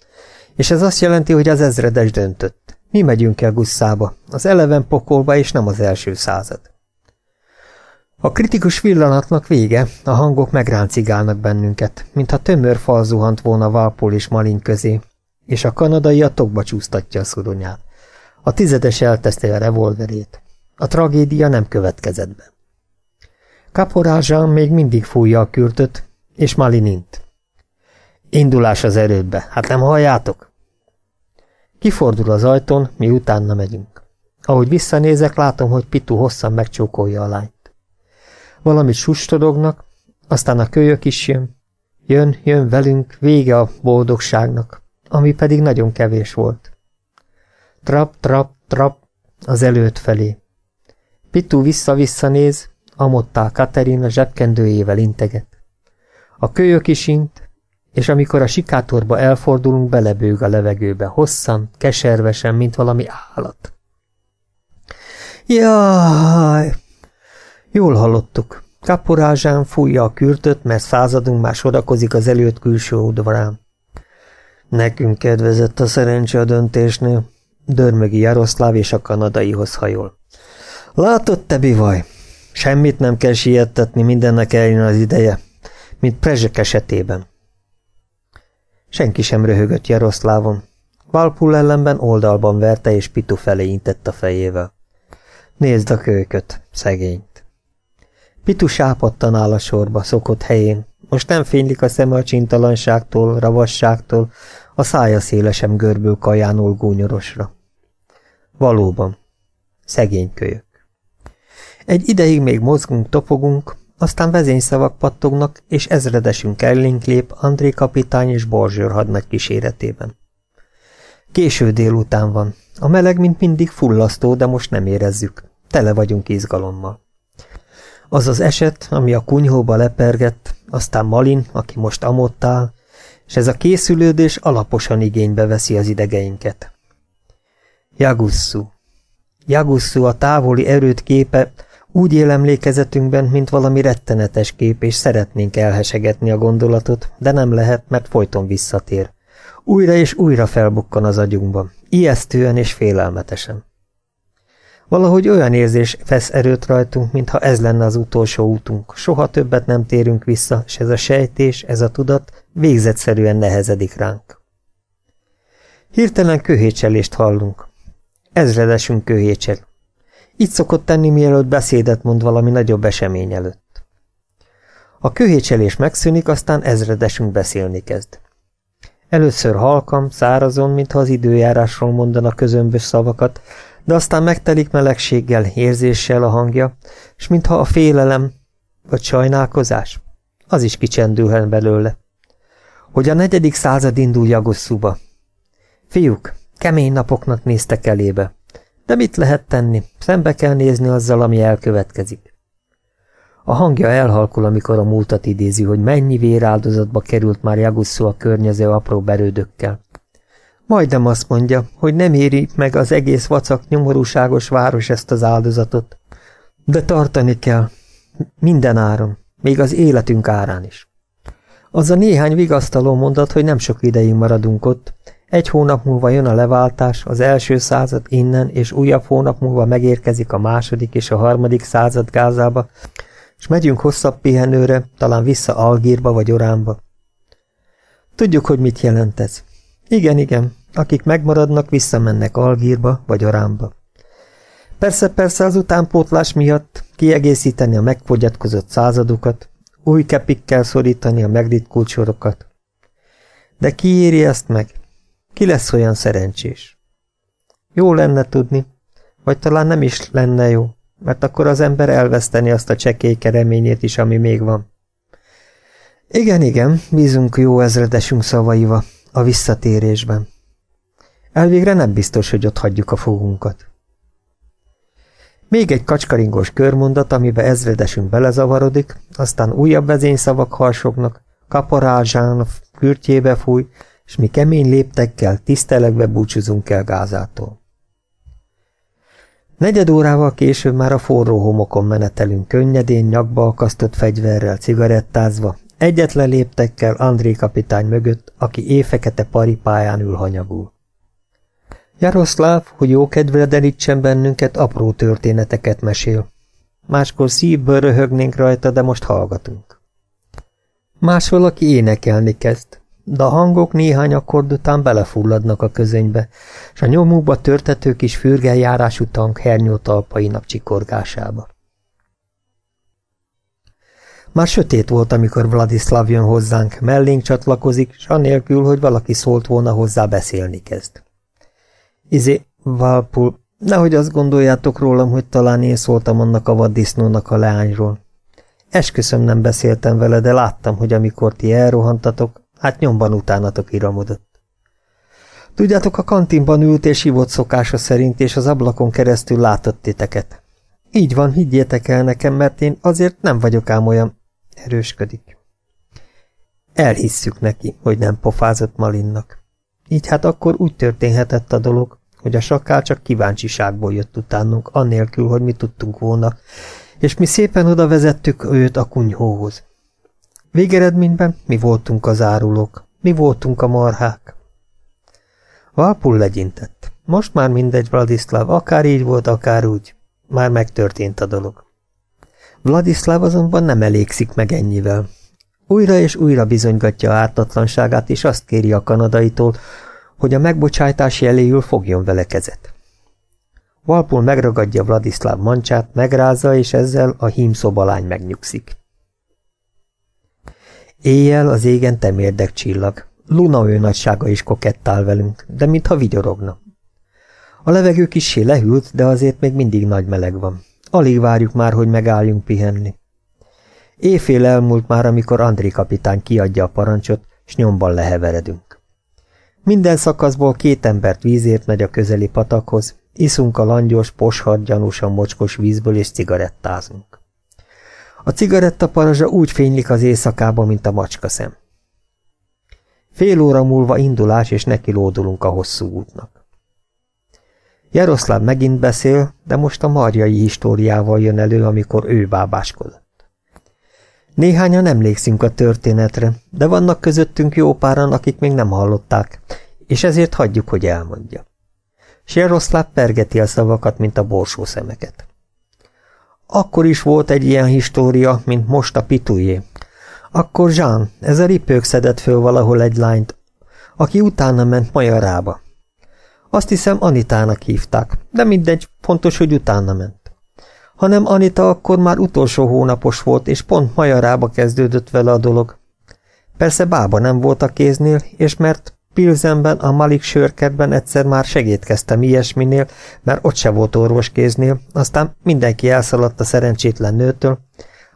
És ez azt jelenti, hogy az ezredes döntött. Mi megyünk el Gusszába, az eleven pokolba és nem az első század. A kritikus villanatnak vége, a hangok megráncigálnak bennünket, mintha tömör fal zuhant volna Valpol és Malin közé, és a kanadai a tokba csúsztatja a szuronyát. A tizedes elteszte a revolverét. A tragédia nem következett be. Kaporázsán még mindig fújja a kürtöt, és Malinint. Indulás az erődbe, hát nem halljátok? Kifordul az ajtón, mi utána megyünk. Ahogy visszanézek, látom, hogy Pitu hosszan megcsókolja a lányt. Valamit sustodognak, aztán a kölyök is jön. Jön, jön velünk, vége a boldogságnak, ami pedig nagyon kevés volt. Trap, trap, trap, az előtt felé. Pitu vissza-vissza néz, amottá Katerina zsebkendőjével integet. A kölyök is int, és amikor a sikátorba elfordulunk, belebőg a levegőbe, hosszan, keservesen, mint valami állat. Jaj! Jól hallottuk. Kaporázsán fújja a kürtöt, mert századunk már sorakozik az előtt külső udvarán. Nekünk kedvezett a szerencse a döntésnél, dörmögi Jaroszláv és a kanadaihoz hajol. Látod, te bivaj? Semmit nem kell siettetni, mindennek eljön az ideje, mint Prezsek esetében. Senki sem röhögött Jaroszlávon. Valpul ellenben oldalban verte és Pitu felé intett a fejével. Nézd a kölyköt, szegényt. Pitu sápadtan áll a sorba, szokott helyén. Most nem fénylik a szeme a csintalanságtól, ravasságtól, a szája szélesem görbül kajánul gúnyorosra. Valóban, szegény kölyök. Egy ideig még mozgunk, topogunk, aztán vezényszavak pattognak, és ezredesünk ellénk lép André kapitány és Borzsőr hadnagy kíséretében. Késő délután van. A meleg, mint mindig, fullasztó, de most nem érezzük. Tele vagyunk izgalommal. Az az eset, ami a kunyhóba lepergett, aztán Malin, aki most amott áll, és ez a készülődés alaposan igénybe veszi az idegeinket. Jagusszu. Jagusszu a távoli erőt képe, úgy él emlékezetünkben, mint valami rettenetes kép, és szeretnénk elhesegetni a gondolatot, de nem lehet, mert folyton visszatér. Újra és újra felbukkan az agyunkban, ijesztően és félelmetesen. Valahogy olyan érzés vesz erőt rajtunk, mintha ez lenne az utolsó útunk. Soha többet nem térünk vissza, és ez a sejtés, ez a tudat végzetszerűen nehezedik ránk. Hirtelen köhécselést hallunk. Ezredesünk köhécsel. Így szokott tenni, mielőtt beszédet mond valami nagyobb esemény előtt. A köhécselés megszűnik, aztán ezredesünk beszélni kezd. Először halkam, szárazon, mintha az időjárásról mondana közömbös szavakat, de aztán megtelik melegséggel, érzéssel a hangja, és mintha a félelem vagy sajnálkozás, az is kicsendülhen belőle. Hogy a negyedik század indul Jagosszúba. Fiúk, kemény napoknak néztek elébe. De mit lehet tenni? Szembe kell nézni azzal, ami elkövetkezik. A hangja elhalkul, amikor a múltat idézi, hogy mennyi véráldozatba került már Jagusszó a környező apró berődökkel. Majdnem azt mondja, hogy nem éri meg az egész vacak, nyomorúságos város ezt az áldozatot. De tartani kell. Minden áron. Még az életünk árán is. Az a néhány vigasztaló mondat, hogy nem sok ideig maradunk ott, egy hónap múlva jön a leváltás, az első század innen, és újabb hónap múlva megérkezik a második és a harmadik század Gázába, és megyünk hosszabb pihenőre, talán vissza Algírba vagy Oránba. Tudjuk, hogy mit jelent ez. Igen, igen, akik megmaradnak, visszamennek Algírba vagy Oránba. Persze-persze az utánpótlás miatt kiegészíteni a megfogyatkozott századukat, új kepikkel szorítani a megritkult sorokat. De ki éri ezt meg? Ki lesz olyan szerencsés? Jó lenne tudni, vagy talán nem is lenne jó, mert akkor az ember elveszteni azt a csekély reményét is, ami még van. Igen, igen, bízunk jó ezredesünk szavaiva, a visszatérésben. Elvégre nem biztos, hogy ott hagyjuk a fogunkat. Még egy kacskaringos körmondat, amibe ezredesünk belezavarodik, aztán újabb vezényszavak harsognak, kaparázsán a kürtjébe fúj, és mi kemény léptekkel, tisztelegve búcsúzunk el Gázától. Negyed órával később már a forró homokon menetelünk könnyedén, nyakba akasztott fegyverrel, cigarettázva, egyetlen léptekkel André kapitány mögött, aki éjfekete paripáján ül hanyagul. Jaroszláv, hogy jó kedvre derítsen bennünket, apró történeteket mesél. Máskor szívből röhögnénk rajta, de most hallgatunk. Más valaki énekelni kezd, de a hangok néhány akkord után belefulladnak a közönybe, és a nyomukba törtető kis fürgeljárású tank hernyó talpainak csikorgásába. Már sötét volt, amikor Vladislav jön hozzánk, mellénk csatlakozik, s anélkül, hogy valaki szólt volna hozzá beszélni kezd. Izé, Valpul, nehogy azt gondoljátok rólam, hogy talán én szóltam annak a vaddisznónak a leányról. Esküszöm nem beszéltem vele, de láttam, hogy amikor ti elrohantatok, hát nyomban utánatok iramodott. Tudjátok, a kantinban ült és hívott szokása szerint, és az ablakon keresztül látott titeket. Így van, higgyétek el nekem, mert én azért nem vagyok ám olyan erősködik. Elhisszük neki, hogy nem pofázott Malinnak. Így hát akkor úgy történhetett a dolog, hogy a sakál csak kíváncsiságból jött utánunk, annélkül, hogy mi tudtunk volna, és mi szépen oda vezettük őt a kunyhóhoz. Végeredményben mi voltunk az árulók, mi voltunk a marhák. Valpul legyintett. Most már mindegy, Vladislav, akár így volt, akár úgy. Már megtörtént a dolog. Vladislav azonban nem elégszik meg ennyivel. Újra és újra bizonygatja ártatlanságát, és azt kéri a kanadaitól, hogy a megbocsájtás jeléül fogjon vele kezet. Valpul megragadja Vladislav mancsát, megrázza, és ezzel a hímszobalány megnyugszik. Éjjel az égen temérdek csillag. Luna ő nagysága is kokettál velünk, de mintha vigyorogna. A levegő kissé lehűlt, de azért még mindig nagy meleg van. Alig várjuk már, hogy megálljunk pihenni. Éjfél elmúlt már, amikor André kapitány kiadja a parancsot, s nyomban leheveredünk. Minden szakaszból két embert vízért megy a közeli patakhoz, iszunk a langyos, poshart, gyanúsan mocskos vízből és cigarettázunk. A cigarettaparazsa úgy fénylik az éjszakába, mint a macska szem. Fél óra múlva indulás, és neki lódulunk a hosszú útnak. Jaroszláv megint beszél, de most a marjai históriával jön elő, amikor ő bábáskodott. Néhányan emlékszünk a történetre, de vannak közöttünk jó páran, akik még nem hallották, és ezért hagyjuk, hogy elmondja. S Jaroszláv pergeti a szavakat, mint a borsó szemeket. Akkor is volt egy ilyen história, mint most a pitujé. Akkor Jean, ez a ripők szedett föl valahol egy lányt, aki utána ment Majarába. Azt hiszem Anitának hívták, de mindegy, fontos, hogy utána ment. Hanem Anita akkor már utolsó hónapos volt, és pont Majarába kezdődött vele a dolog. Persze bába nem volt a kéznél, és mert Pilzenben, a Malik sörkertben egyszer már segítkeztem ilyesminél, mert ott se volt orvoskéznél, aztán mindenki elszaladt a szerencsétlen nőtől.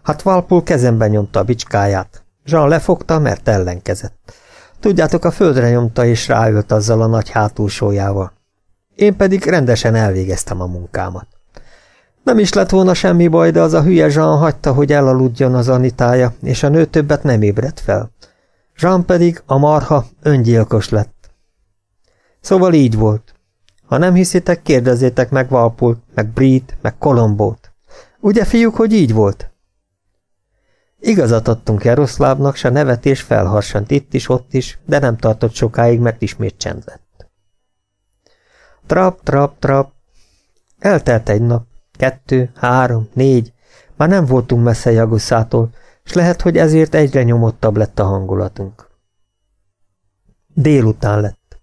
Hát Valpul kezemben nyomta a bicskáját. Jean lefogta, mert ellenkezett. Tudjátok, a földre nyomta és ráült azzal a nagy hátulsójával. Én pedig rendesen elvégeztem a munkámat. Nem is lett volna semmi baj, de az a hülye Jean hagyta, hogy elaludjon az anitája, és a nő többet nem ébredt fel. Jean pedig, a marha, öngyilkos lett. Szóval így volt. Ha nem hiszitek, kérdezzétek meg Valpult, meg Brit, meg Kolombót. Ugye, fiúk, hogy így volt? Igazat adtunk Jaroszlávnak, s a nevetés felharsant itt is, ott is, de nem tartott sokáig, mert ismét csend lett. Trap, trap, trap. Eltelt egy nap. Kettő, három, négy. Már nem voltunk messze Jaguszától, és lehet, hogy ezért egyre nyomottabb lett a hangulatunk. Délután lett.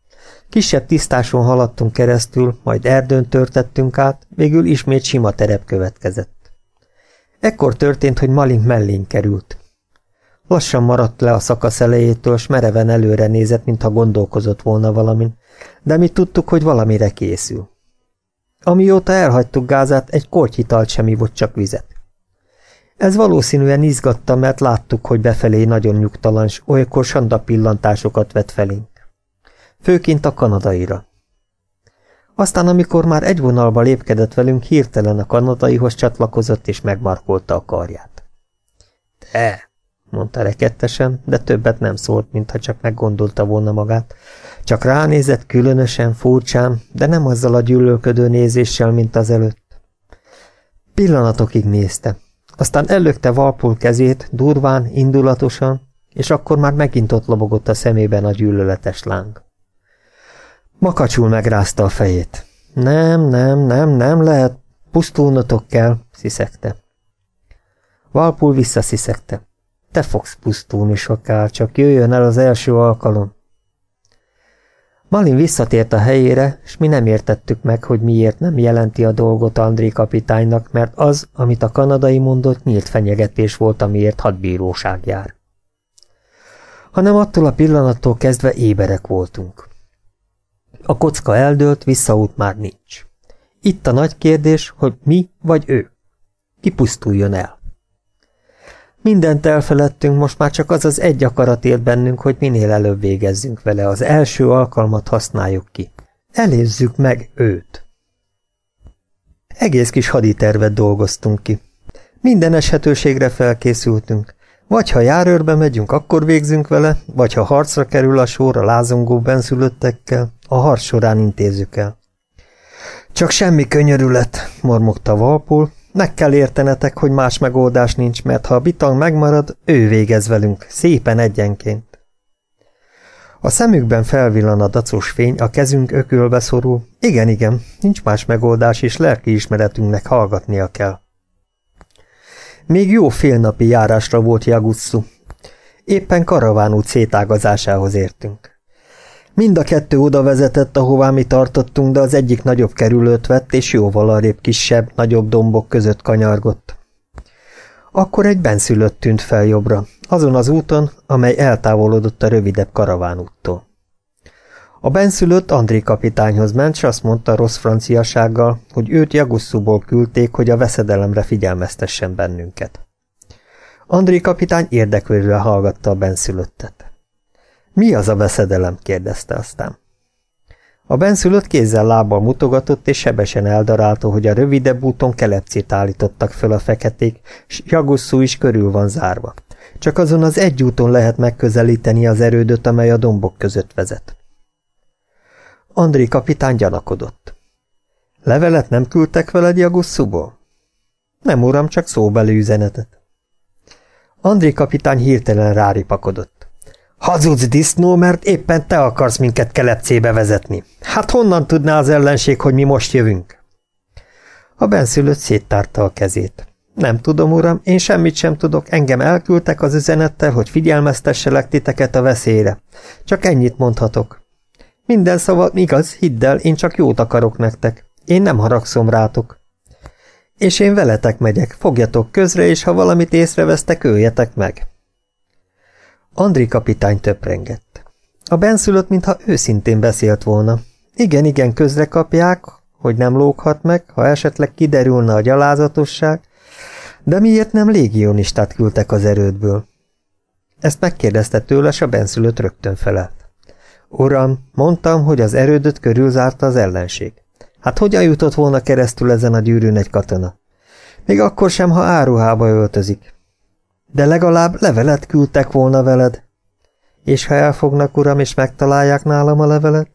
Kisebb tisztáson haladtunk keresztül, majd erdőn törtettünk át, végül ismét sima terep következett. Ekkor történt, hogy Malink mellénk került. Lassan maradt le a szakasz elejétől, s mereven előre nézett, mintha gondolkozott volna valamin, de mi tudtuk, hogy valamire készül. Amióta elhagytuk gázát, egy kortyitalt sem ivott, csak vizet. Ez valószínűen izgatta, mert láttuk, hogy befelé nagyon nyugtalan, s olykor sanda pillantásokat vett felénk. Főként a kanadaira. Aztán, amikor már egy vonalba lépkedett velünk, hirtelen a kanadaihoz csatlakozott és megmarkolta a karját. Te, mondta rekettesen, de többet nem szólt, mintha csak meggondolta volna magát. Csak ránézett különösen, furcsán, de nem azzal a gyűlölködő nézéssel, mint az előtt. Pillanatokig nézte, aztán ellökte Valpul kezét, durván, indulatosan, és akkor már megint ott lobogott a szemében a gyűlöletes láng. Makacsul megrázta a fejét. Nem, nem, nem, nem lehet, pusztulnotok kell, sziszegte. Valpul visszasziszegte. Te fogsz pusztulni soká, csak jöjjön el az első alkalom. Malin visszatért a helyére, és mi nem értettük meg, hogy miért nem jelenti a dolgot André kapitánynak, mert az, amit a kanadai mondott, nyílt fenyegetés volt, amiért hadbíróság jár. Hanem attól a pillanattól kezdve éberek voltunk. A kocka eldőlt, visszaút már nincs. Itt a nagy kérdés, hogy mi vagy ő. Kipusztuljon el. Mindent elfeledtünk, most már csak az az egy akarat élt bennünk, hogy minél előbb végezzünk vele, az első alkalmat használjuk ki. Elézzük meg őt. Egész kis haditervet dolgoztunk ki. Minden eshetőségre felkészültünk. Vagy ha járőrbe megyünk, akkor végzünk vele, vagy ha harcra kerül a sor a lázongó benszülöttekkel, a harc során intézzük el. Csak semmi könyörület, mormogta Valpul, meg kell értenetek, hogy más megoldás nincs, mert ha a bitang megmarad, ő végez velünk, szépen egyenként. A szemükben felvillan a dacos fény, a kezünk ökölbe szorul. Igen, igen, nincs más megoldás, és lelkiismeretünknek hallgatnia kell. Még jó félnapi járásra volt Jagussu. Éppen karavánút szétágazásához értünk. Mind a kettő oda vezetett, ahová mi tartottunk, de az egyik nagyobb kerülőt vett, és jóval arrébb kisebb, nagyobb dombok között kanyargott. Akkor egy benszülött tűnt fel jobbra, azon az úton, amely eltávolodott a rövidebb karavánúttól. A benszülött André kapitányhoz ment, s azt mondta rossz franciasággal, hogy őt Jagusszúból küldték, hogy a veszedelemre figyelmeztessen bennünket. André kapitány érdeklődve hallgatta a benszülöttet. Mi az a veszedelem? kérdezte aztán. A benszülött kézzel lábbal mutogatott, és sebesen eldarálta, hogy a rövidebb úton kelepcét állítottak föl a feketék, s Jagusszú is körül van zárva. Csak azon az egy úton lehet megközelíteni az erődöt, amely a dombok között vezet. Andri kapitány gyanakodott. Levelet nem küldtek veled Jagusszúból? Nem, uram, csak szóbeli üzenetet. Andri kapitány hirtelen ráripakodott. Hazudsz, disznó, mert éppen te akarsz minket kelepcébe vezetni. Hát honnan tudná az ellenség, hogy mi most jövünk? A benszülött széttárta a kezét. Nem tudom, uram, én semmit sem tudok, engem elküldtek az üzenettel, hogy figyelmeztesselek titeket a veszélyre. Csak ennyit mondhatok. Minden szava igaz, hidd el, én csak jót akarok nektek. Én nem haragszom rátok. És én veletek megyek, fogjatok közre, és ha valamit észrevesztek, öljetek meg. Andri kapitány töprengett. A benszülött, mintha őszintén beszélt volna. Igen, igen, közre kapják, hogy nem lóghat meg, ha esetleg kiderülne a gyalázatosság, de miért nem légionistát küldtek az erődből? Ezt megkérdezte tőle, a benszülött rögtön felelt. Uram, mondtam, hogy az erődöt körülzárta az ellenség. Hát hogyan jutott volna keresztül ezen a gyűrűn egy katona? Még akkor sem, ha áruhába öltözik. De legalább levelet küldtek volna veled. És ha elfognak, uram, és megtalálják nálam a levelet?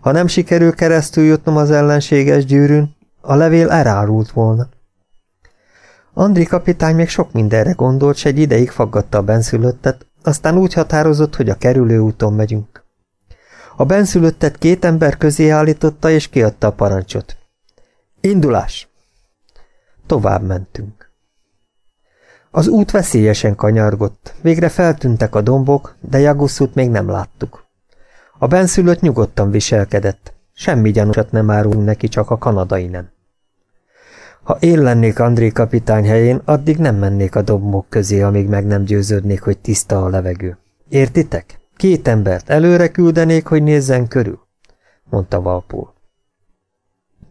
Ha nem sikerül keresztül jutnom az ellenséges gyűrűn, a levél elárult volna. Andri kapitány még sok mindenre gondolt, s egy ideig faggatta a benszülöttet, aztán úgy határozott, hogy a kerülő úton megyünk. A benszülöttet két ember közé állította, és kiadta a parancsot. Indulás! Tovább mentünk. Az út veszélyesen kanyargott, végre feltűntek a dombok, de Jagusszút még nem láttuk. A benszülött nyugodtan viselkedett, semmi gyanúsat nem árulunk neki, csak a kanadai nem. Ha én lennék André kapitány helyén, addig nem mennék a dombok közé, amíg meg nem győződnék, hogy tiszta a levegő. Értitek? Két embert előre küldenék, hogy nézzen körül, mondta Valpól.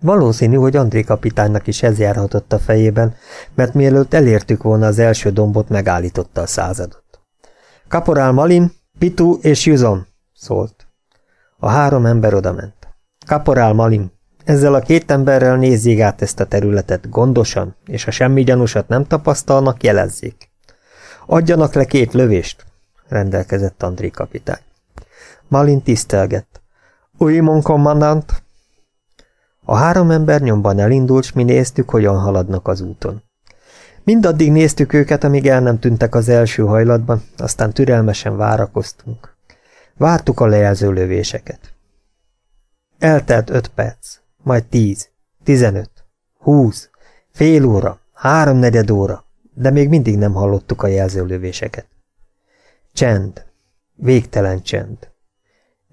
Valószínű, hogy André kapitánynak is ez járhatott a fejében, mert mielőtt elértük volna az első dombot, megállította a századot. Kaporál Malin, Pitu és Juzon, szólt. A három ember odament. Kaporál Malin, ezzel a két emberrel nézzék át ezt a területet gondosan, és ha semmi gyanúsat nem tapasztalnak, jelezzék. Adjanak le két lövést, rendelkezett André kapitány. Malin tisztelgett. Új mon kommandant, a három ember nyomban elindult, s mi néztük, hogyan haladnak az úton. Mindaddig néztük őket, amíg el nem tűntek az első hajlatban, aztán türelmesen várakoztunk. Vártuk a lejelző lövéseket. Eltelt öt perc, majd tíz, tizenöt, húsz, fél óra, háromnegyed óra, de még mindig nem hallottuk a jelzőlövéseket. Csend, végtelen csend.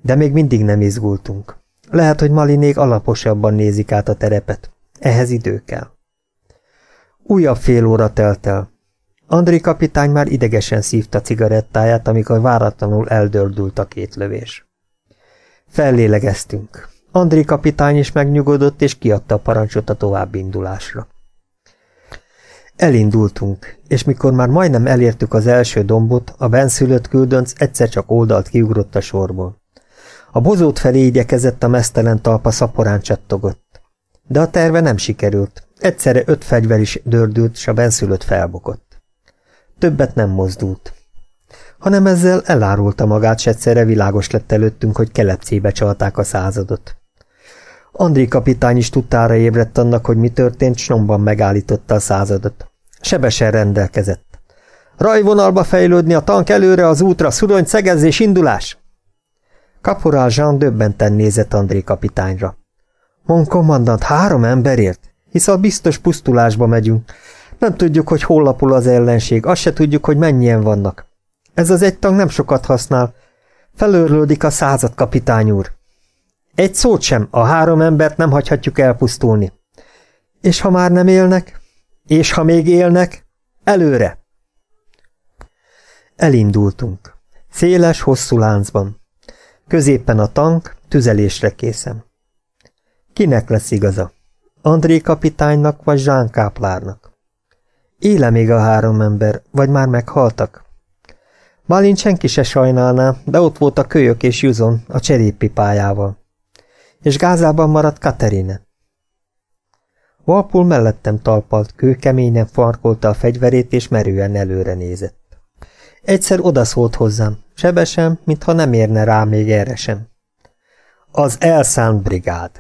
De még mindig nem izgultunk. Lehet, hogy Malinék alaposabban nézik át a terepet. Ehhez idő kell. Újabb fél óra telt el. Andri kapitány már idegesen szívta cigarettáját, amikor váratlanul eldördült a két lövés. Fellélegeztünk. Andri kapitány is megnyugodott, és kiadta a parancsot a további indulásra. Elindultunk, és mikor már majdnem elértük az első dombot, a benszülött küldönc egyszer csak oldalt kiugrott a sorból. A bozót felé igyekezett a mesztelen talpa szaporán csattogott. De a terve nem sikerült. Egyszerre öt fegyver is dördült, s a benszülött felbukott. Többet nem mozdult. Hanem ezzel elárulta magát, s egyszerre világos lett előttünk, hogy kelepcébe csalták a századot. André kapitány is tudtára ébredt annak, hogy mi történt, s megállította a századot. Sebesen rendelkezett. Rajvonalba fejlődni a tank előre az útra, szurony, szegezés, indulás! Kaporál Jean döbbenten nézett André kapitányra. Mon kommandant, három emberért? Hisz a biztos pusztulásba megyünk. Nem tudjuk, hogy hol lapul az ellenség, azt se tudjuk, hogy mennyien vannak. Ez az egy tank nem sokat használ. Felőrlődik a század, kapitány úr. Egy szót sem, a három embert nem hagyhatjuk elpusztulni. És ha már nem élnek? És ha még élnek? Előre! Elindultunk. Széles, hosszú láncban. Középen a tank, tüzelésre készen. Kinek lesz igaza? André kapitánynak vagy Zsán káplárnak? Éle még a három ember, vagy már meghaltak? Balint senki se sajnálná, de ott volt a kölyök és Juzon a cserépipájával. És Gázában maradt Katerine. Walpole mellettem talpalt, kőkeményen farkolta a fegyverét, és merően előre nézett. Egyszer odaszólt hozzám, sebesen, mintha nem érne rá még erre sem. Az elszánt brigád.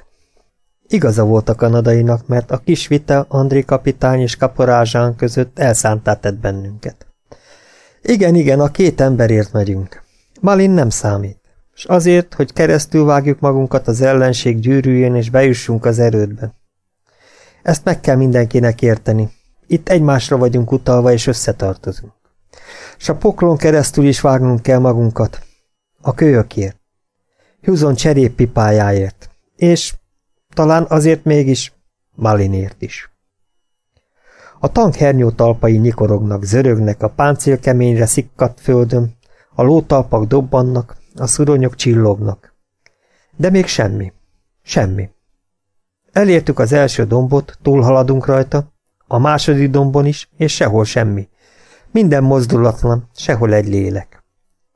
Igaza volt a kanadainak, mert a kis vita André kapitány és kaporázsán között elszántá tett bennünket. Igen, igen, a két emberért megyünk. Malin nem számít. És azért, hogy keresztül vágjuk magunkat az ellenség gyűrűjén, és bejussunk az erődbe. Ezt meg kell mindenkinek érteni. Itt egymásra vagyunk utalva, és összetartozunk. S a poklon keresztül is vágnunk kell magunkat. A kölyökért. Huzon cserépipájáért. És talán azért mégis Malinért is. A tank hernyó talpai nyikorognak, zörögnek, a páncél keményre szikkadt földön, a lótalpak dobbannak, a szuronyok csillognak. De még semmi. Semmi. Elértük az első dombot, túlhaladunk rajta, a második dombon is, és sehol semmi. Minden mozdulatlan, sehol egy lélek.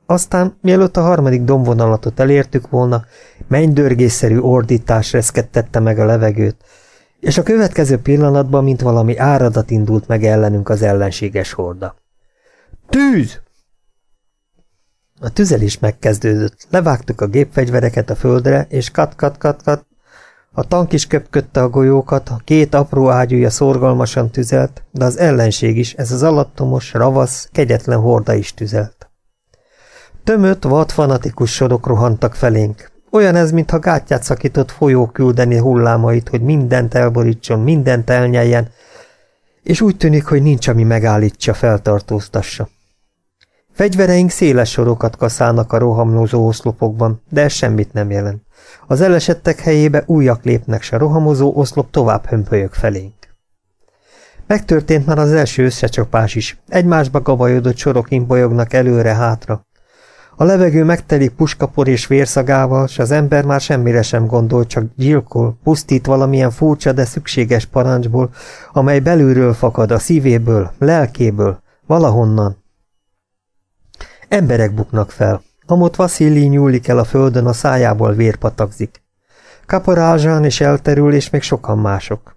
Aztán, mielőtt a harmadik dombvonalatot elértük volna, mennydörgésszerű ordítás reszkettette meg a levegőt, és a következő pillanatban, mint valami áradat indult meg ellenünk az ellenséges horda. Tűz! A tüzelés megkezdődött, levágtuk a gépfegyvereket a földre, és kat-kat-kat-kat, a tank is köpködte a golyókat, a két apró ágyúja szorgalmasan tüzelt, de az ellenség is, ez az alattomos, ravasz, kegyetlen horda is tüzelt. Tömött, vad fanatikus sorok rohantak felénk. Olyan ez, mintha gátját szakított folyó küldeni hullámait, hogy mindent elborítson, mindent elnyeljen, és úgy tűnik, hogy nincs, ami megállítsa, feltartóztassa. Fegyvereink széles sorokat kaszálnak a rohamlózó oszlopokban, de ez semmit nem jelent. Az elesettek helyébe újak lépnek, se rohamozó oszlop tovább hömpölyök felénk. Megtörtént már az első összecsapás is. Egymásba gavajodott sorok imbolyognak előre-hátra. A levegő megtelik puskapor és vérszagával, s az ember már semmire sem gondol, csak gyilkol, pusztít valamilyen furcsa, de szükséges parancsból, amely belülről fakad, a szívéből, lelkéből, valahonnan. Emberek buknak fel, Amott Vaszili nyúlik el a földön, a szájából vér patakzik. Kaporázsán és elterül, és még sokan mások.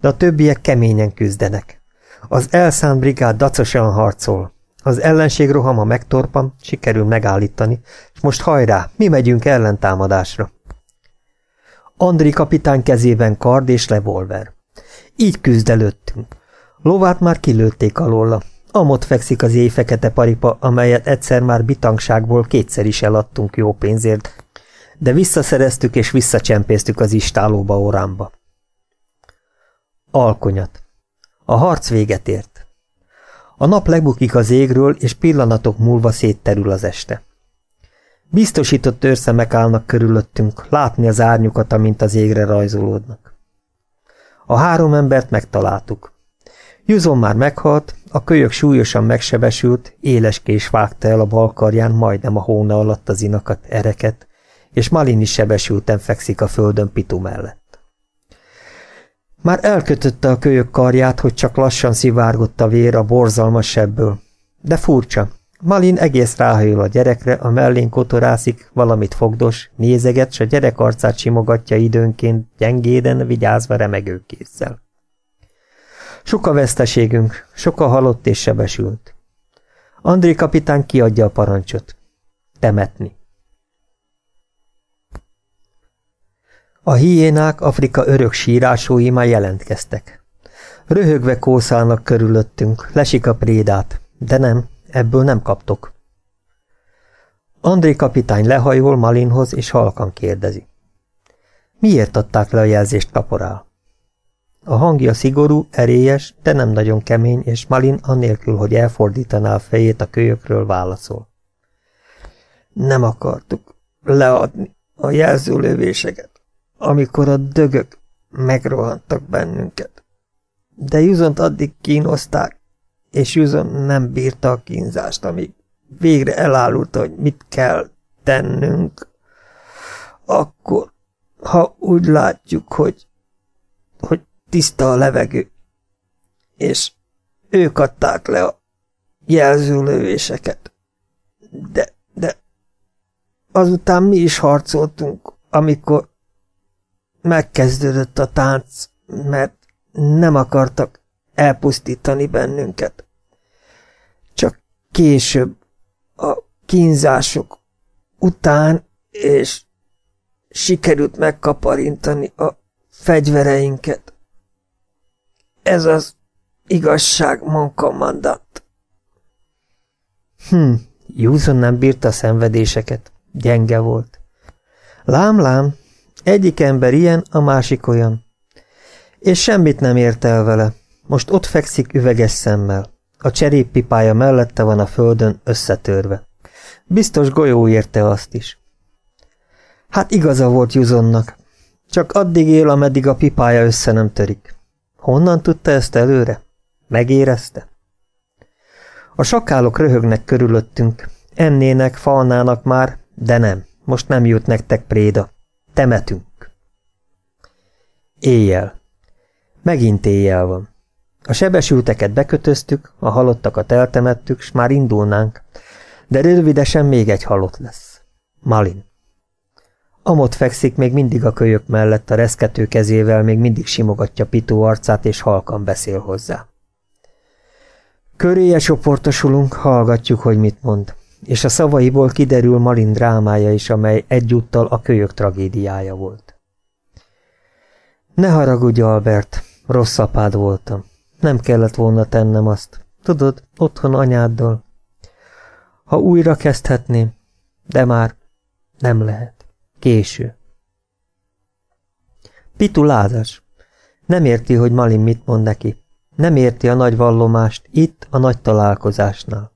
De a többiek keményen küzdenek. Az elszánt brigád dacosan harcol. Az ellenség rohama megtorpan, sikerül megállítani, és most hajrá, mi megyünk ellentámadásra. Andri kapitány kezében kard és revolver. Így küzd előttünk. Lovát már kilőtték alóla, Amott fekszik az éjfekete paripa, amelyet egyszer már bitangságból kétszer is eladtunk jó pénzért, de visszaszereztük és visszacsempésztük az istálóba órámba. Alkonyat. A harc véget ért. A nap lebukik az égről, és pillanatok múlva szétterül az este. Biztosított őrszemek állnak körülöttünk, látni az árnyukat, amint az égre rajzolódnak. A három embert megtaláltuk. Juzon már meghalt, a kölyök súlyosan megsebesült, éles kés vágta el a balkarján majdnem a hóna alatt az inakat, ereket, és Malin is sebesülten fekszik a földön Pitu mellett. Már elkötötte a kölyök karját, hogy csak lassan szivárgott a vér a borzalmas sebből. De furcsa. Malin egész ráhajol a gyerekre, a mellén kotorászik, valamit fogdos, nézeget, s a gyerek arcát simogatja időnként, gyengéden, vigyázva remegő kézzel. Sok a veszteségünk, sok a halott és sebesült. André kapitán kiadja a parancsot. Temetni. A hiénák Afrika örök sírásói már jelentkeztek. Röhögve kószálnak körülöttünk, lesik a prédát, de nem, ebből nem kaptok. André kapitány lehajol Malinhoz, és halkan kérdezi. Miért adták le a jelzést kaporál? A hangja szigorú, erélyes, de nem nagyon kemény, és Malin annélkül, hogy elfordítaná a fejét a kölyökről válaszol. Nem akartuk leadni a jelzőlövéseket amikor a dögök megrohantak bennünket. De Juzont addig kínozták, és Juzon nem bírta a kínzást, amíg végre elállult, hogy mit kell tennünk. Akkor, ha úgy látjuk, hogy, hogy tiszta a levegő, és ők adták le a jelzőlövéseket. De, de azután mi is harcoltunk, amikor Megkezdődött a tánc, mert nem akartak elpusztítani bennünket. Csak később, a kínzások után, és sikerült megkaparintani a fegyvereinket. Ez az igazság, mon kommandant. Hm, Júzon nem bírta a szenvedéseket, gyenge volt. Lám, lám, egyik ember ilyen, a másik olyan. És semmit nem ért el vele. Most ott fekszik üveges szemmel. A cseréppipája mellette van a földön összetörve. Biztos golyó érte azt is. Hát igaza volt Juzonnak. Csak addig él, ameddig a pipája össze nem törik. Honnan tudta ezt előre? Megérezte? A sakálok röhögnek körülöttünk. Ennének, falnának már, de nem. Most nem jut nektek préda. Temetünk. Éjjel. Megint éjjel van. A sebesülteket bekötöztük, a halottakat eltemettük, s már indulnánk, de rövidesen még egy halott lesz. Malin. Amott fekszik még mindig a kölyök mellett, a reszkető kezével még mindig simogatja Pitó arcát, és halkan beszél hozzá. Köréje csoportosulunk, hallgatjuk, hogy mit mond és a szavaiból kiderül Malin drámája is, amely egyúttal a kölyök tragédiája volt. Ne haragudj, Albert, rossz apád voltam. Nem kellett volna tennem azt. Tudod, otthon anyáddal. Ha újra kezdhetném, de már nem lehet. Késő. Pitu lázas. Nem érti, hogy Malin mit mond neki. Nem érti a nagy vallomást itt, a nagy találkozásnál.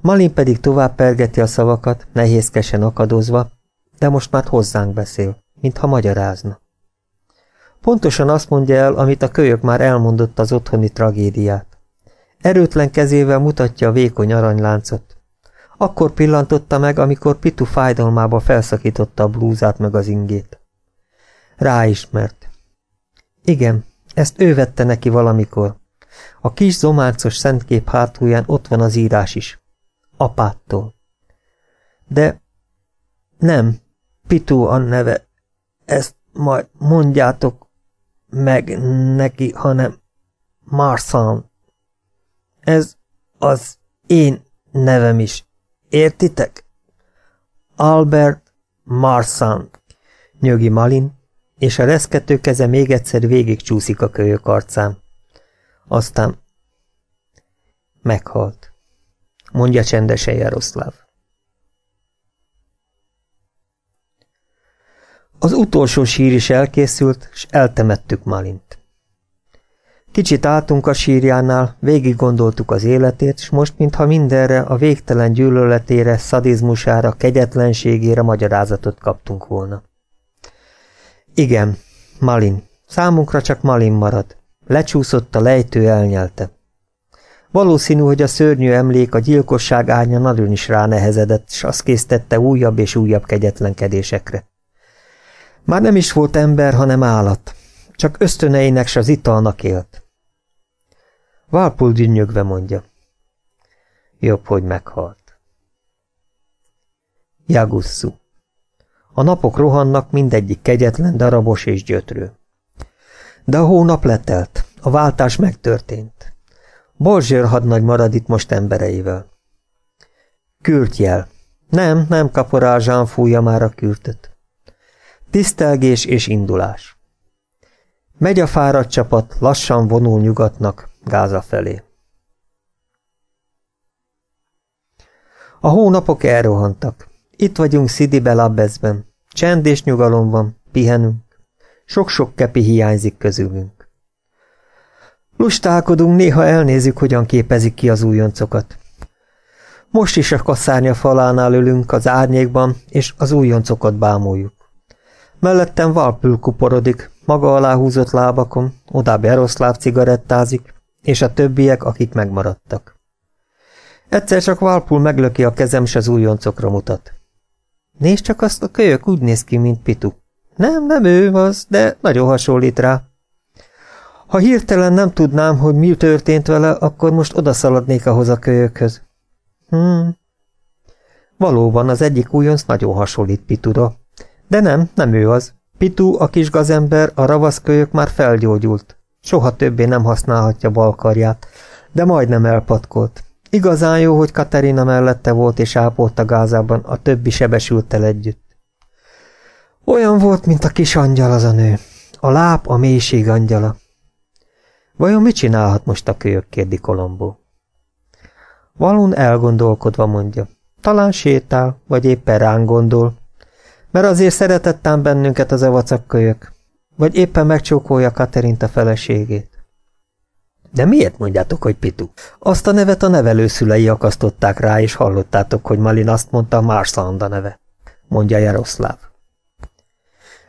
Malin pedig tovább pergeti a szavakat, nehézkesen akadozva, de most már hozzánk beszél, mintha magyarázna. Pontosan azt mondja el, amit a kölyök már elmondott az otthoni tragédiát. Erőtlen kezével mutatja a vékony aranyláncot. Akkor pillantotta meg, amikor Pitu fájdalmába felszakította a blúzát meg az ingét. Ráismert. Igen, ezt ő vette neki valamikor. A kis zománcos szentkép hátulján ott van az írás is apától. De nem, Pitu a neve, ezt majd mondjátok meg neki, hanem Marsan. Ez az én nevem is. Értitek? Albert Marsan. Nyögi Malin, és a reszkető keze még egyszer végigcsúszik a kölyök arcán. Aztán meghalt mondja csendesen Jaroszláv. Az utolsó sír is elkészült, és eltemettük Malint. Kicsit álltunk a sírjánál, végig gondoltuk az életét, és most, mintha mindenre, a végtelen gyűlöletére, szadizmusára, kegyetlenségére magyarázatot kaptunk volna. Igen, Malin. Számunkra csak Malin marad. Lecsúszott a lejtő, elnyelte. Valószínű, hogy a szörnyű emlék a gyilkosság árnya nagyon is ránehezedett, és azt késztette újabb és újabb kegyetlenkedésekre. Már nem is volt ember, hanem állat. Csak ösztöneinek s az italnak élt. Válpul dünnyögve mondja. Jobb, hogy meghalt. Jagusszú. A napok rohannak, mindegyik kegyetlen, darabos és gyötrő. De a hónap letelt, a váltás megtörtént. Borzsér hadnagy marad itt most embereivel. Kürt jel. Nem, nem kaporál fújja már a kürtöt. Tisztelgés és indulás. Megy a fáradt csapat, lassan vonul nyugatnak, Gáza felé. A hónapok elrohantak. Itt vagyunk Sidi Belabbezben. Csend és nyugalom van, pihenünk. Sok-sok kepi hiányzik közülünk. Lustálkodunk, néha elnézzük, hogyan képezik ki az újoncokat. Most is a kaszárnya falánál ülünk az árnyékban, és az újoncokat bámuljuk. Mellettem Valpül kuporodik, maga alá húzott lábakon, odább Jaroszláv cigarettázik, és a többiek, akik megmaradtak. Egyszer csak Valpul meglöki a kezem, s az újoncokra mutat. Nézd csak azt a kölyök, úgy néz ki, mint Pitu. Nem, nem ő az, de nagyon hasonlít rá. Ha hirtelen nem tudnám, hogy mi történt vele, akkor most odaszaladnék ahhoz a kölyökhöz. Hmm. Valóban az egyik újonc nagyon hasonlít Pitura. De nem, nem ő az. Pitu, a kis gazember, a ravaszkölyök már felgyógyult. Soha többé nem használhatja balkarját, de majdnem elpatkolt. Igazán jó, hogy Katerina mellette volt és ápolta gázában a többi sebesültel együtt. Olyan volt, mint a kis angyal az a nő. A láb a mélység angyala. Vajon mit csinálhat most a kölyök, kérdi Kolombó. Valun elgondolkodva mondja. Talán sétál, vagy éppen ránk gondol. Mert azért szeretettem bennünket az evacak kölyök. Vagy éppen megcsókolja Katerint a feleségét. De miért mondjátok, hogy Pitu? Azt a nevet a nevelőszülei akasztották rá, és hallottátok, hogy Malin azt mondta, Marszanda neve, mondja Jaroszláv.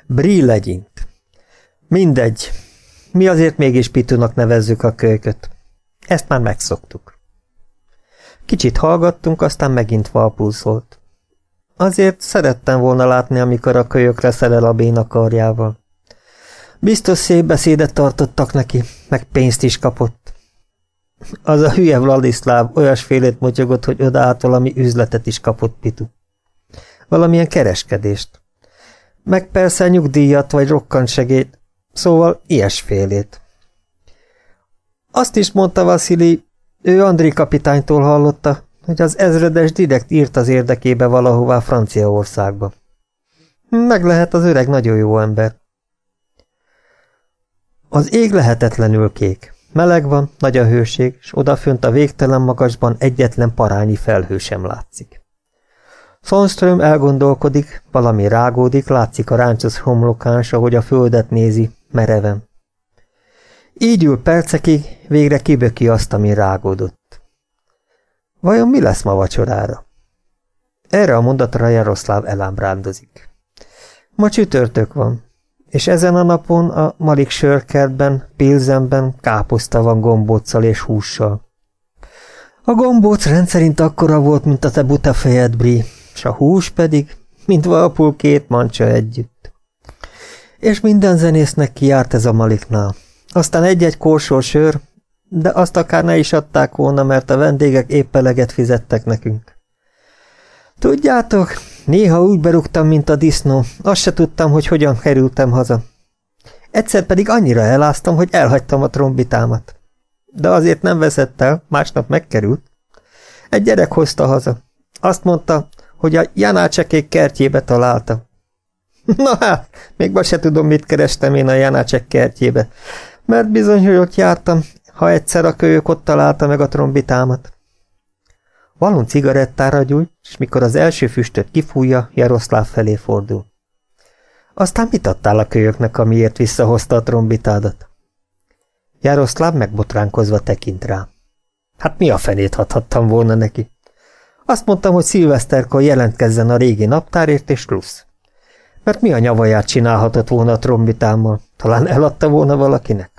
Bri legyint. Mindegy. Mi azért mégis Pitunak nevezzük a kölyköt. Ezt már megszoktuk. Kicsit hallgattunk, aztán megint valpul szólt. Azért szerettem volna látni, amikor a kölyökre szerel a béna karjával. Biztos szép beszédet tartottak neki, meg pénzt is kapott. Az a hülye Vladislav olyasfélét motyogott, hogy odaállt valami üzletet is kapott Pitu. Valamilyen kereskedést. Meg persze nyugdíjat vagy rokkant szóval ilyesfélét. Azt is mondta Vasili, ő Andri kapitánytól hallotta, hogy az ezredes direkt írt az érdekébe valahová Franciaországba. Meg lehet az öreg nagyon jó ember. Az ég lehetetlenül kék. Meleg van, nagy a hőség, és odafönt a végtelen magasban egyetlen parányi felhő sem látszik. Sonström elgondolkodik, valami rágódik, látszik a ráncos homlokán, ahogy a földet nézi, mereven. Így ül percekig, végre kiböki azt, ami rágódott. Vajon mi lesz ma vacsorára? Erre a mondatra Jaroszláv elámbrándozik. Ma csütörtök van, és ezen a napon a Malik sörkertben, Pilzenben káposzta van gombóccal és hússal. A gombóc rendszerint akkora volt, mint a te buta fejed, Bri, s a hús pedig, mint valpul két mancsa együtt. És minden zenésznek kiárt ez a Maliknál. Aztán egy-egy korsó sör, de azt akár ne is adták volna, mert a vendégek épp eleget fizettek nekünk. Tudjátok, Néha úgy berúgtam, mint a disznó, azt se tudtam, hogy hogyan kerültem haza. Egyszer pedig annyira eláztam, hogy elhagytam a trombitámat. De azért nem veszett el, másnap megkerült. Egy gyerek hozta haza. Azt mondta, hogy a Janácsekék kertjébe találta. Na hát, még ma se tudom, mit kerestem én a Janácsek kertjébe, mert bizony, hogy ott jártam, ha egyszer a kölyök ott találta meg a trombitámat. Valon cigarettára gyújt, és mikor az első füstöt kifújja, Jaroszláv felé fordul. Aztán mit adtál a kölyöknek, amiért visszahozta a trombitádat? Jaroszláv megbotránkozva tekint rá. Hát mi a fenét adhattam volna neki? Azt mondtam, hogy szilveszterkor jelentkezzen a régi naptárért, és plusz. Mert mi a nyavaját csinálhatott volna a trombitámmal? Talán eladta volna valakinek?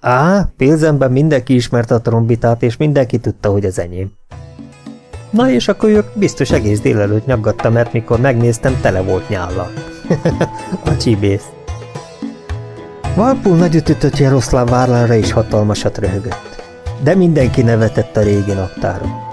Á, Pilzenben mindenki ismerte a trombitát, és mindenki tudta, hogy az enyém. Na és akkor ők biztos egész délelőtt nyaggatta, mert mikor megnéztem, tele volt nyállal. a csibész. Valpul nagyütütött Jaroszláv vállánra is hatalmasat röhögött. De mindenki nevetett a régi naptáron.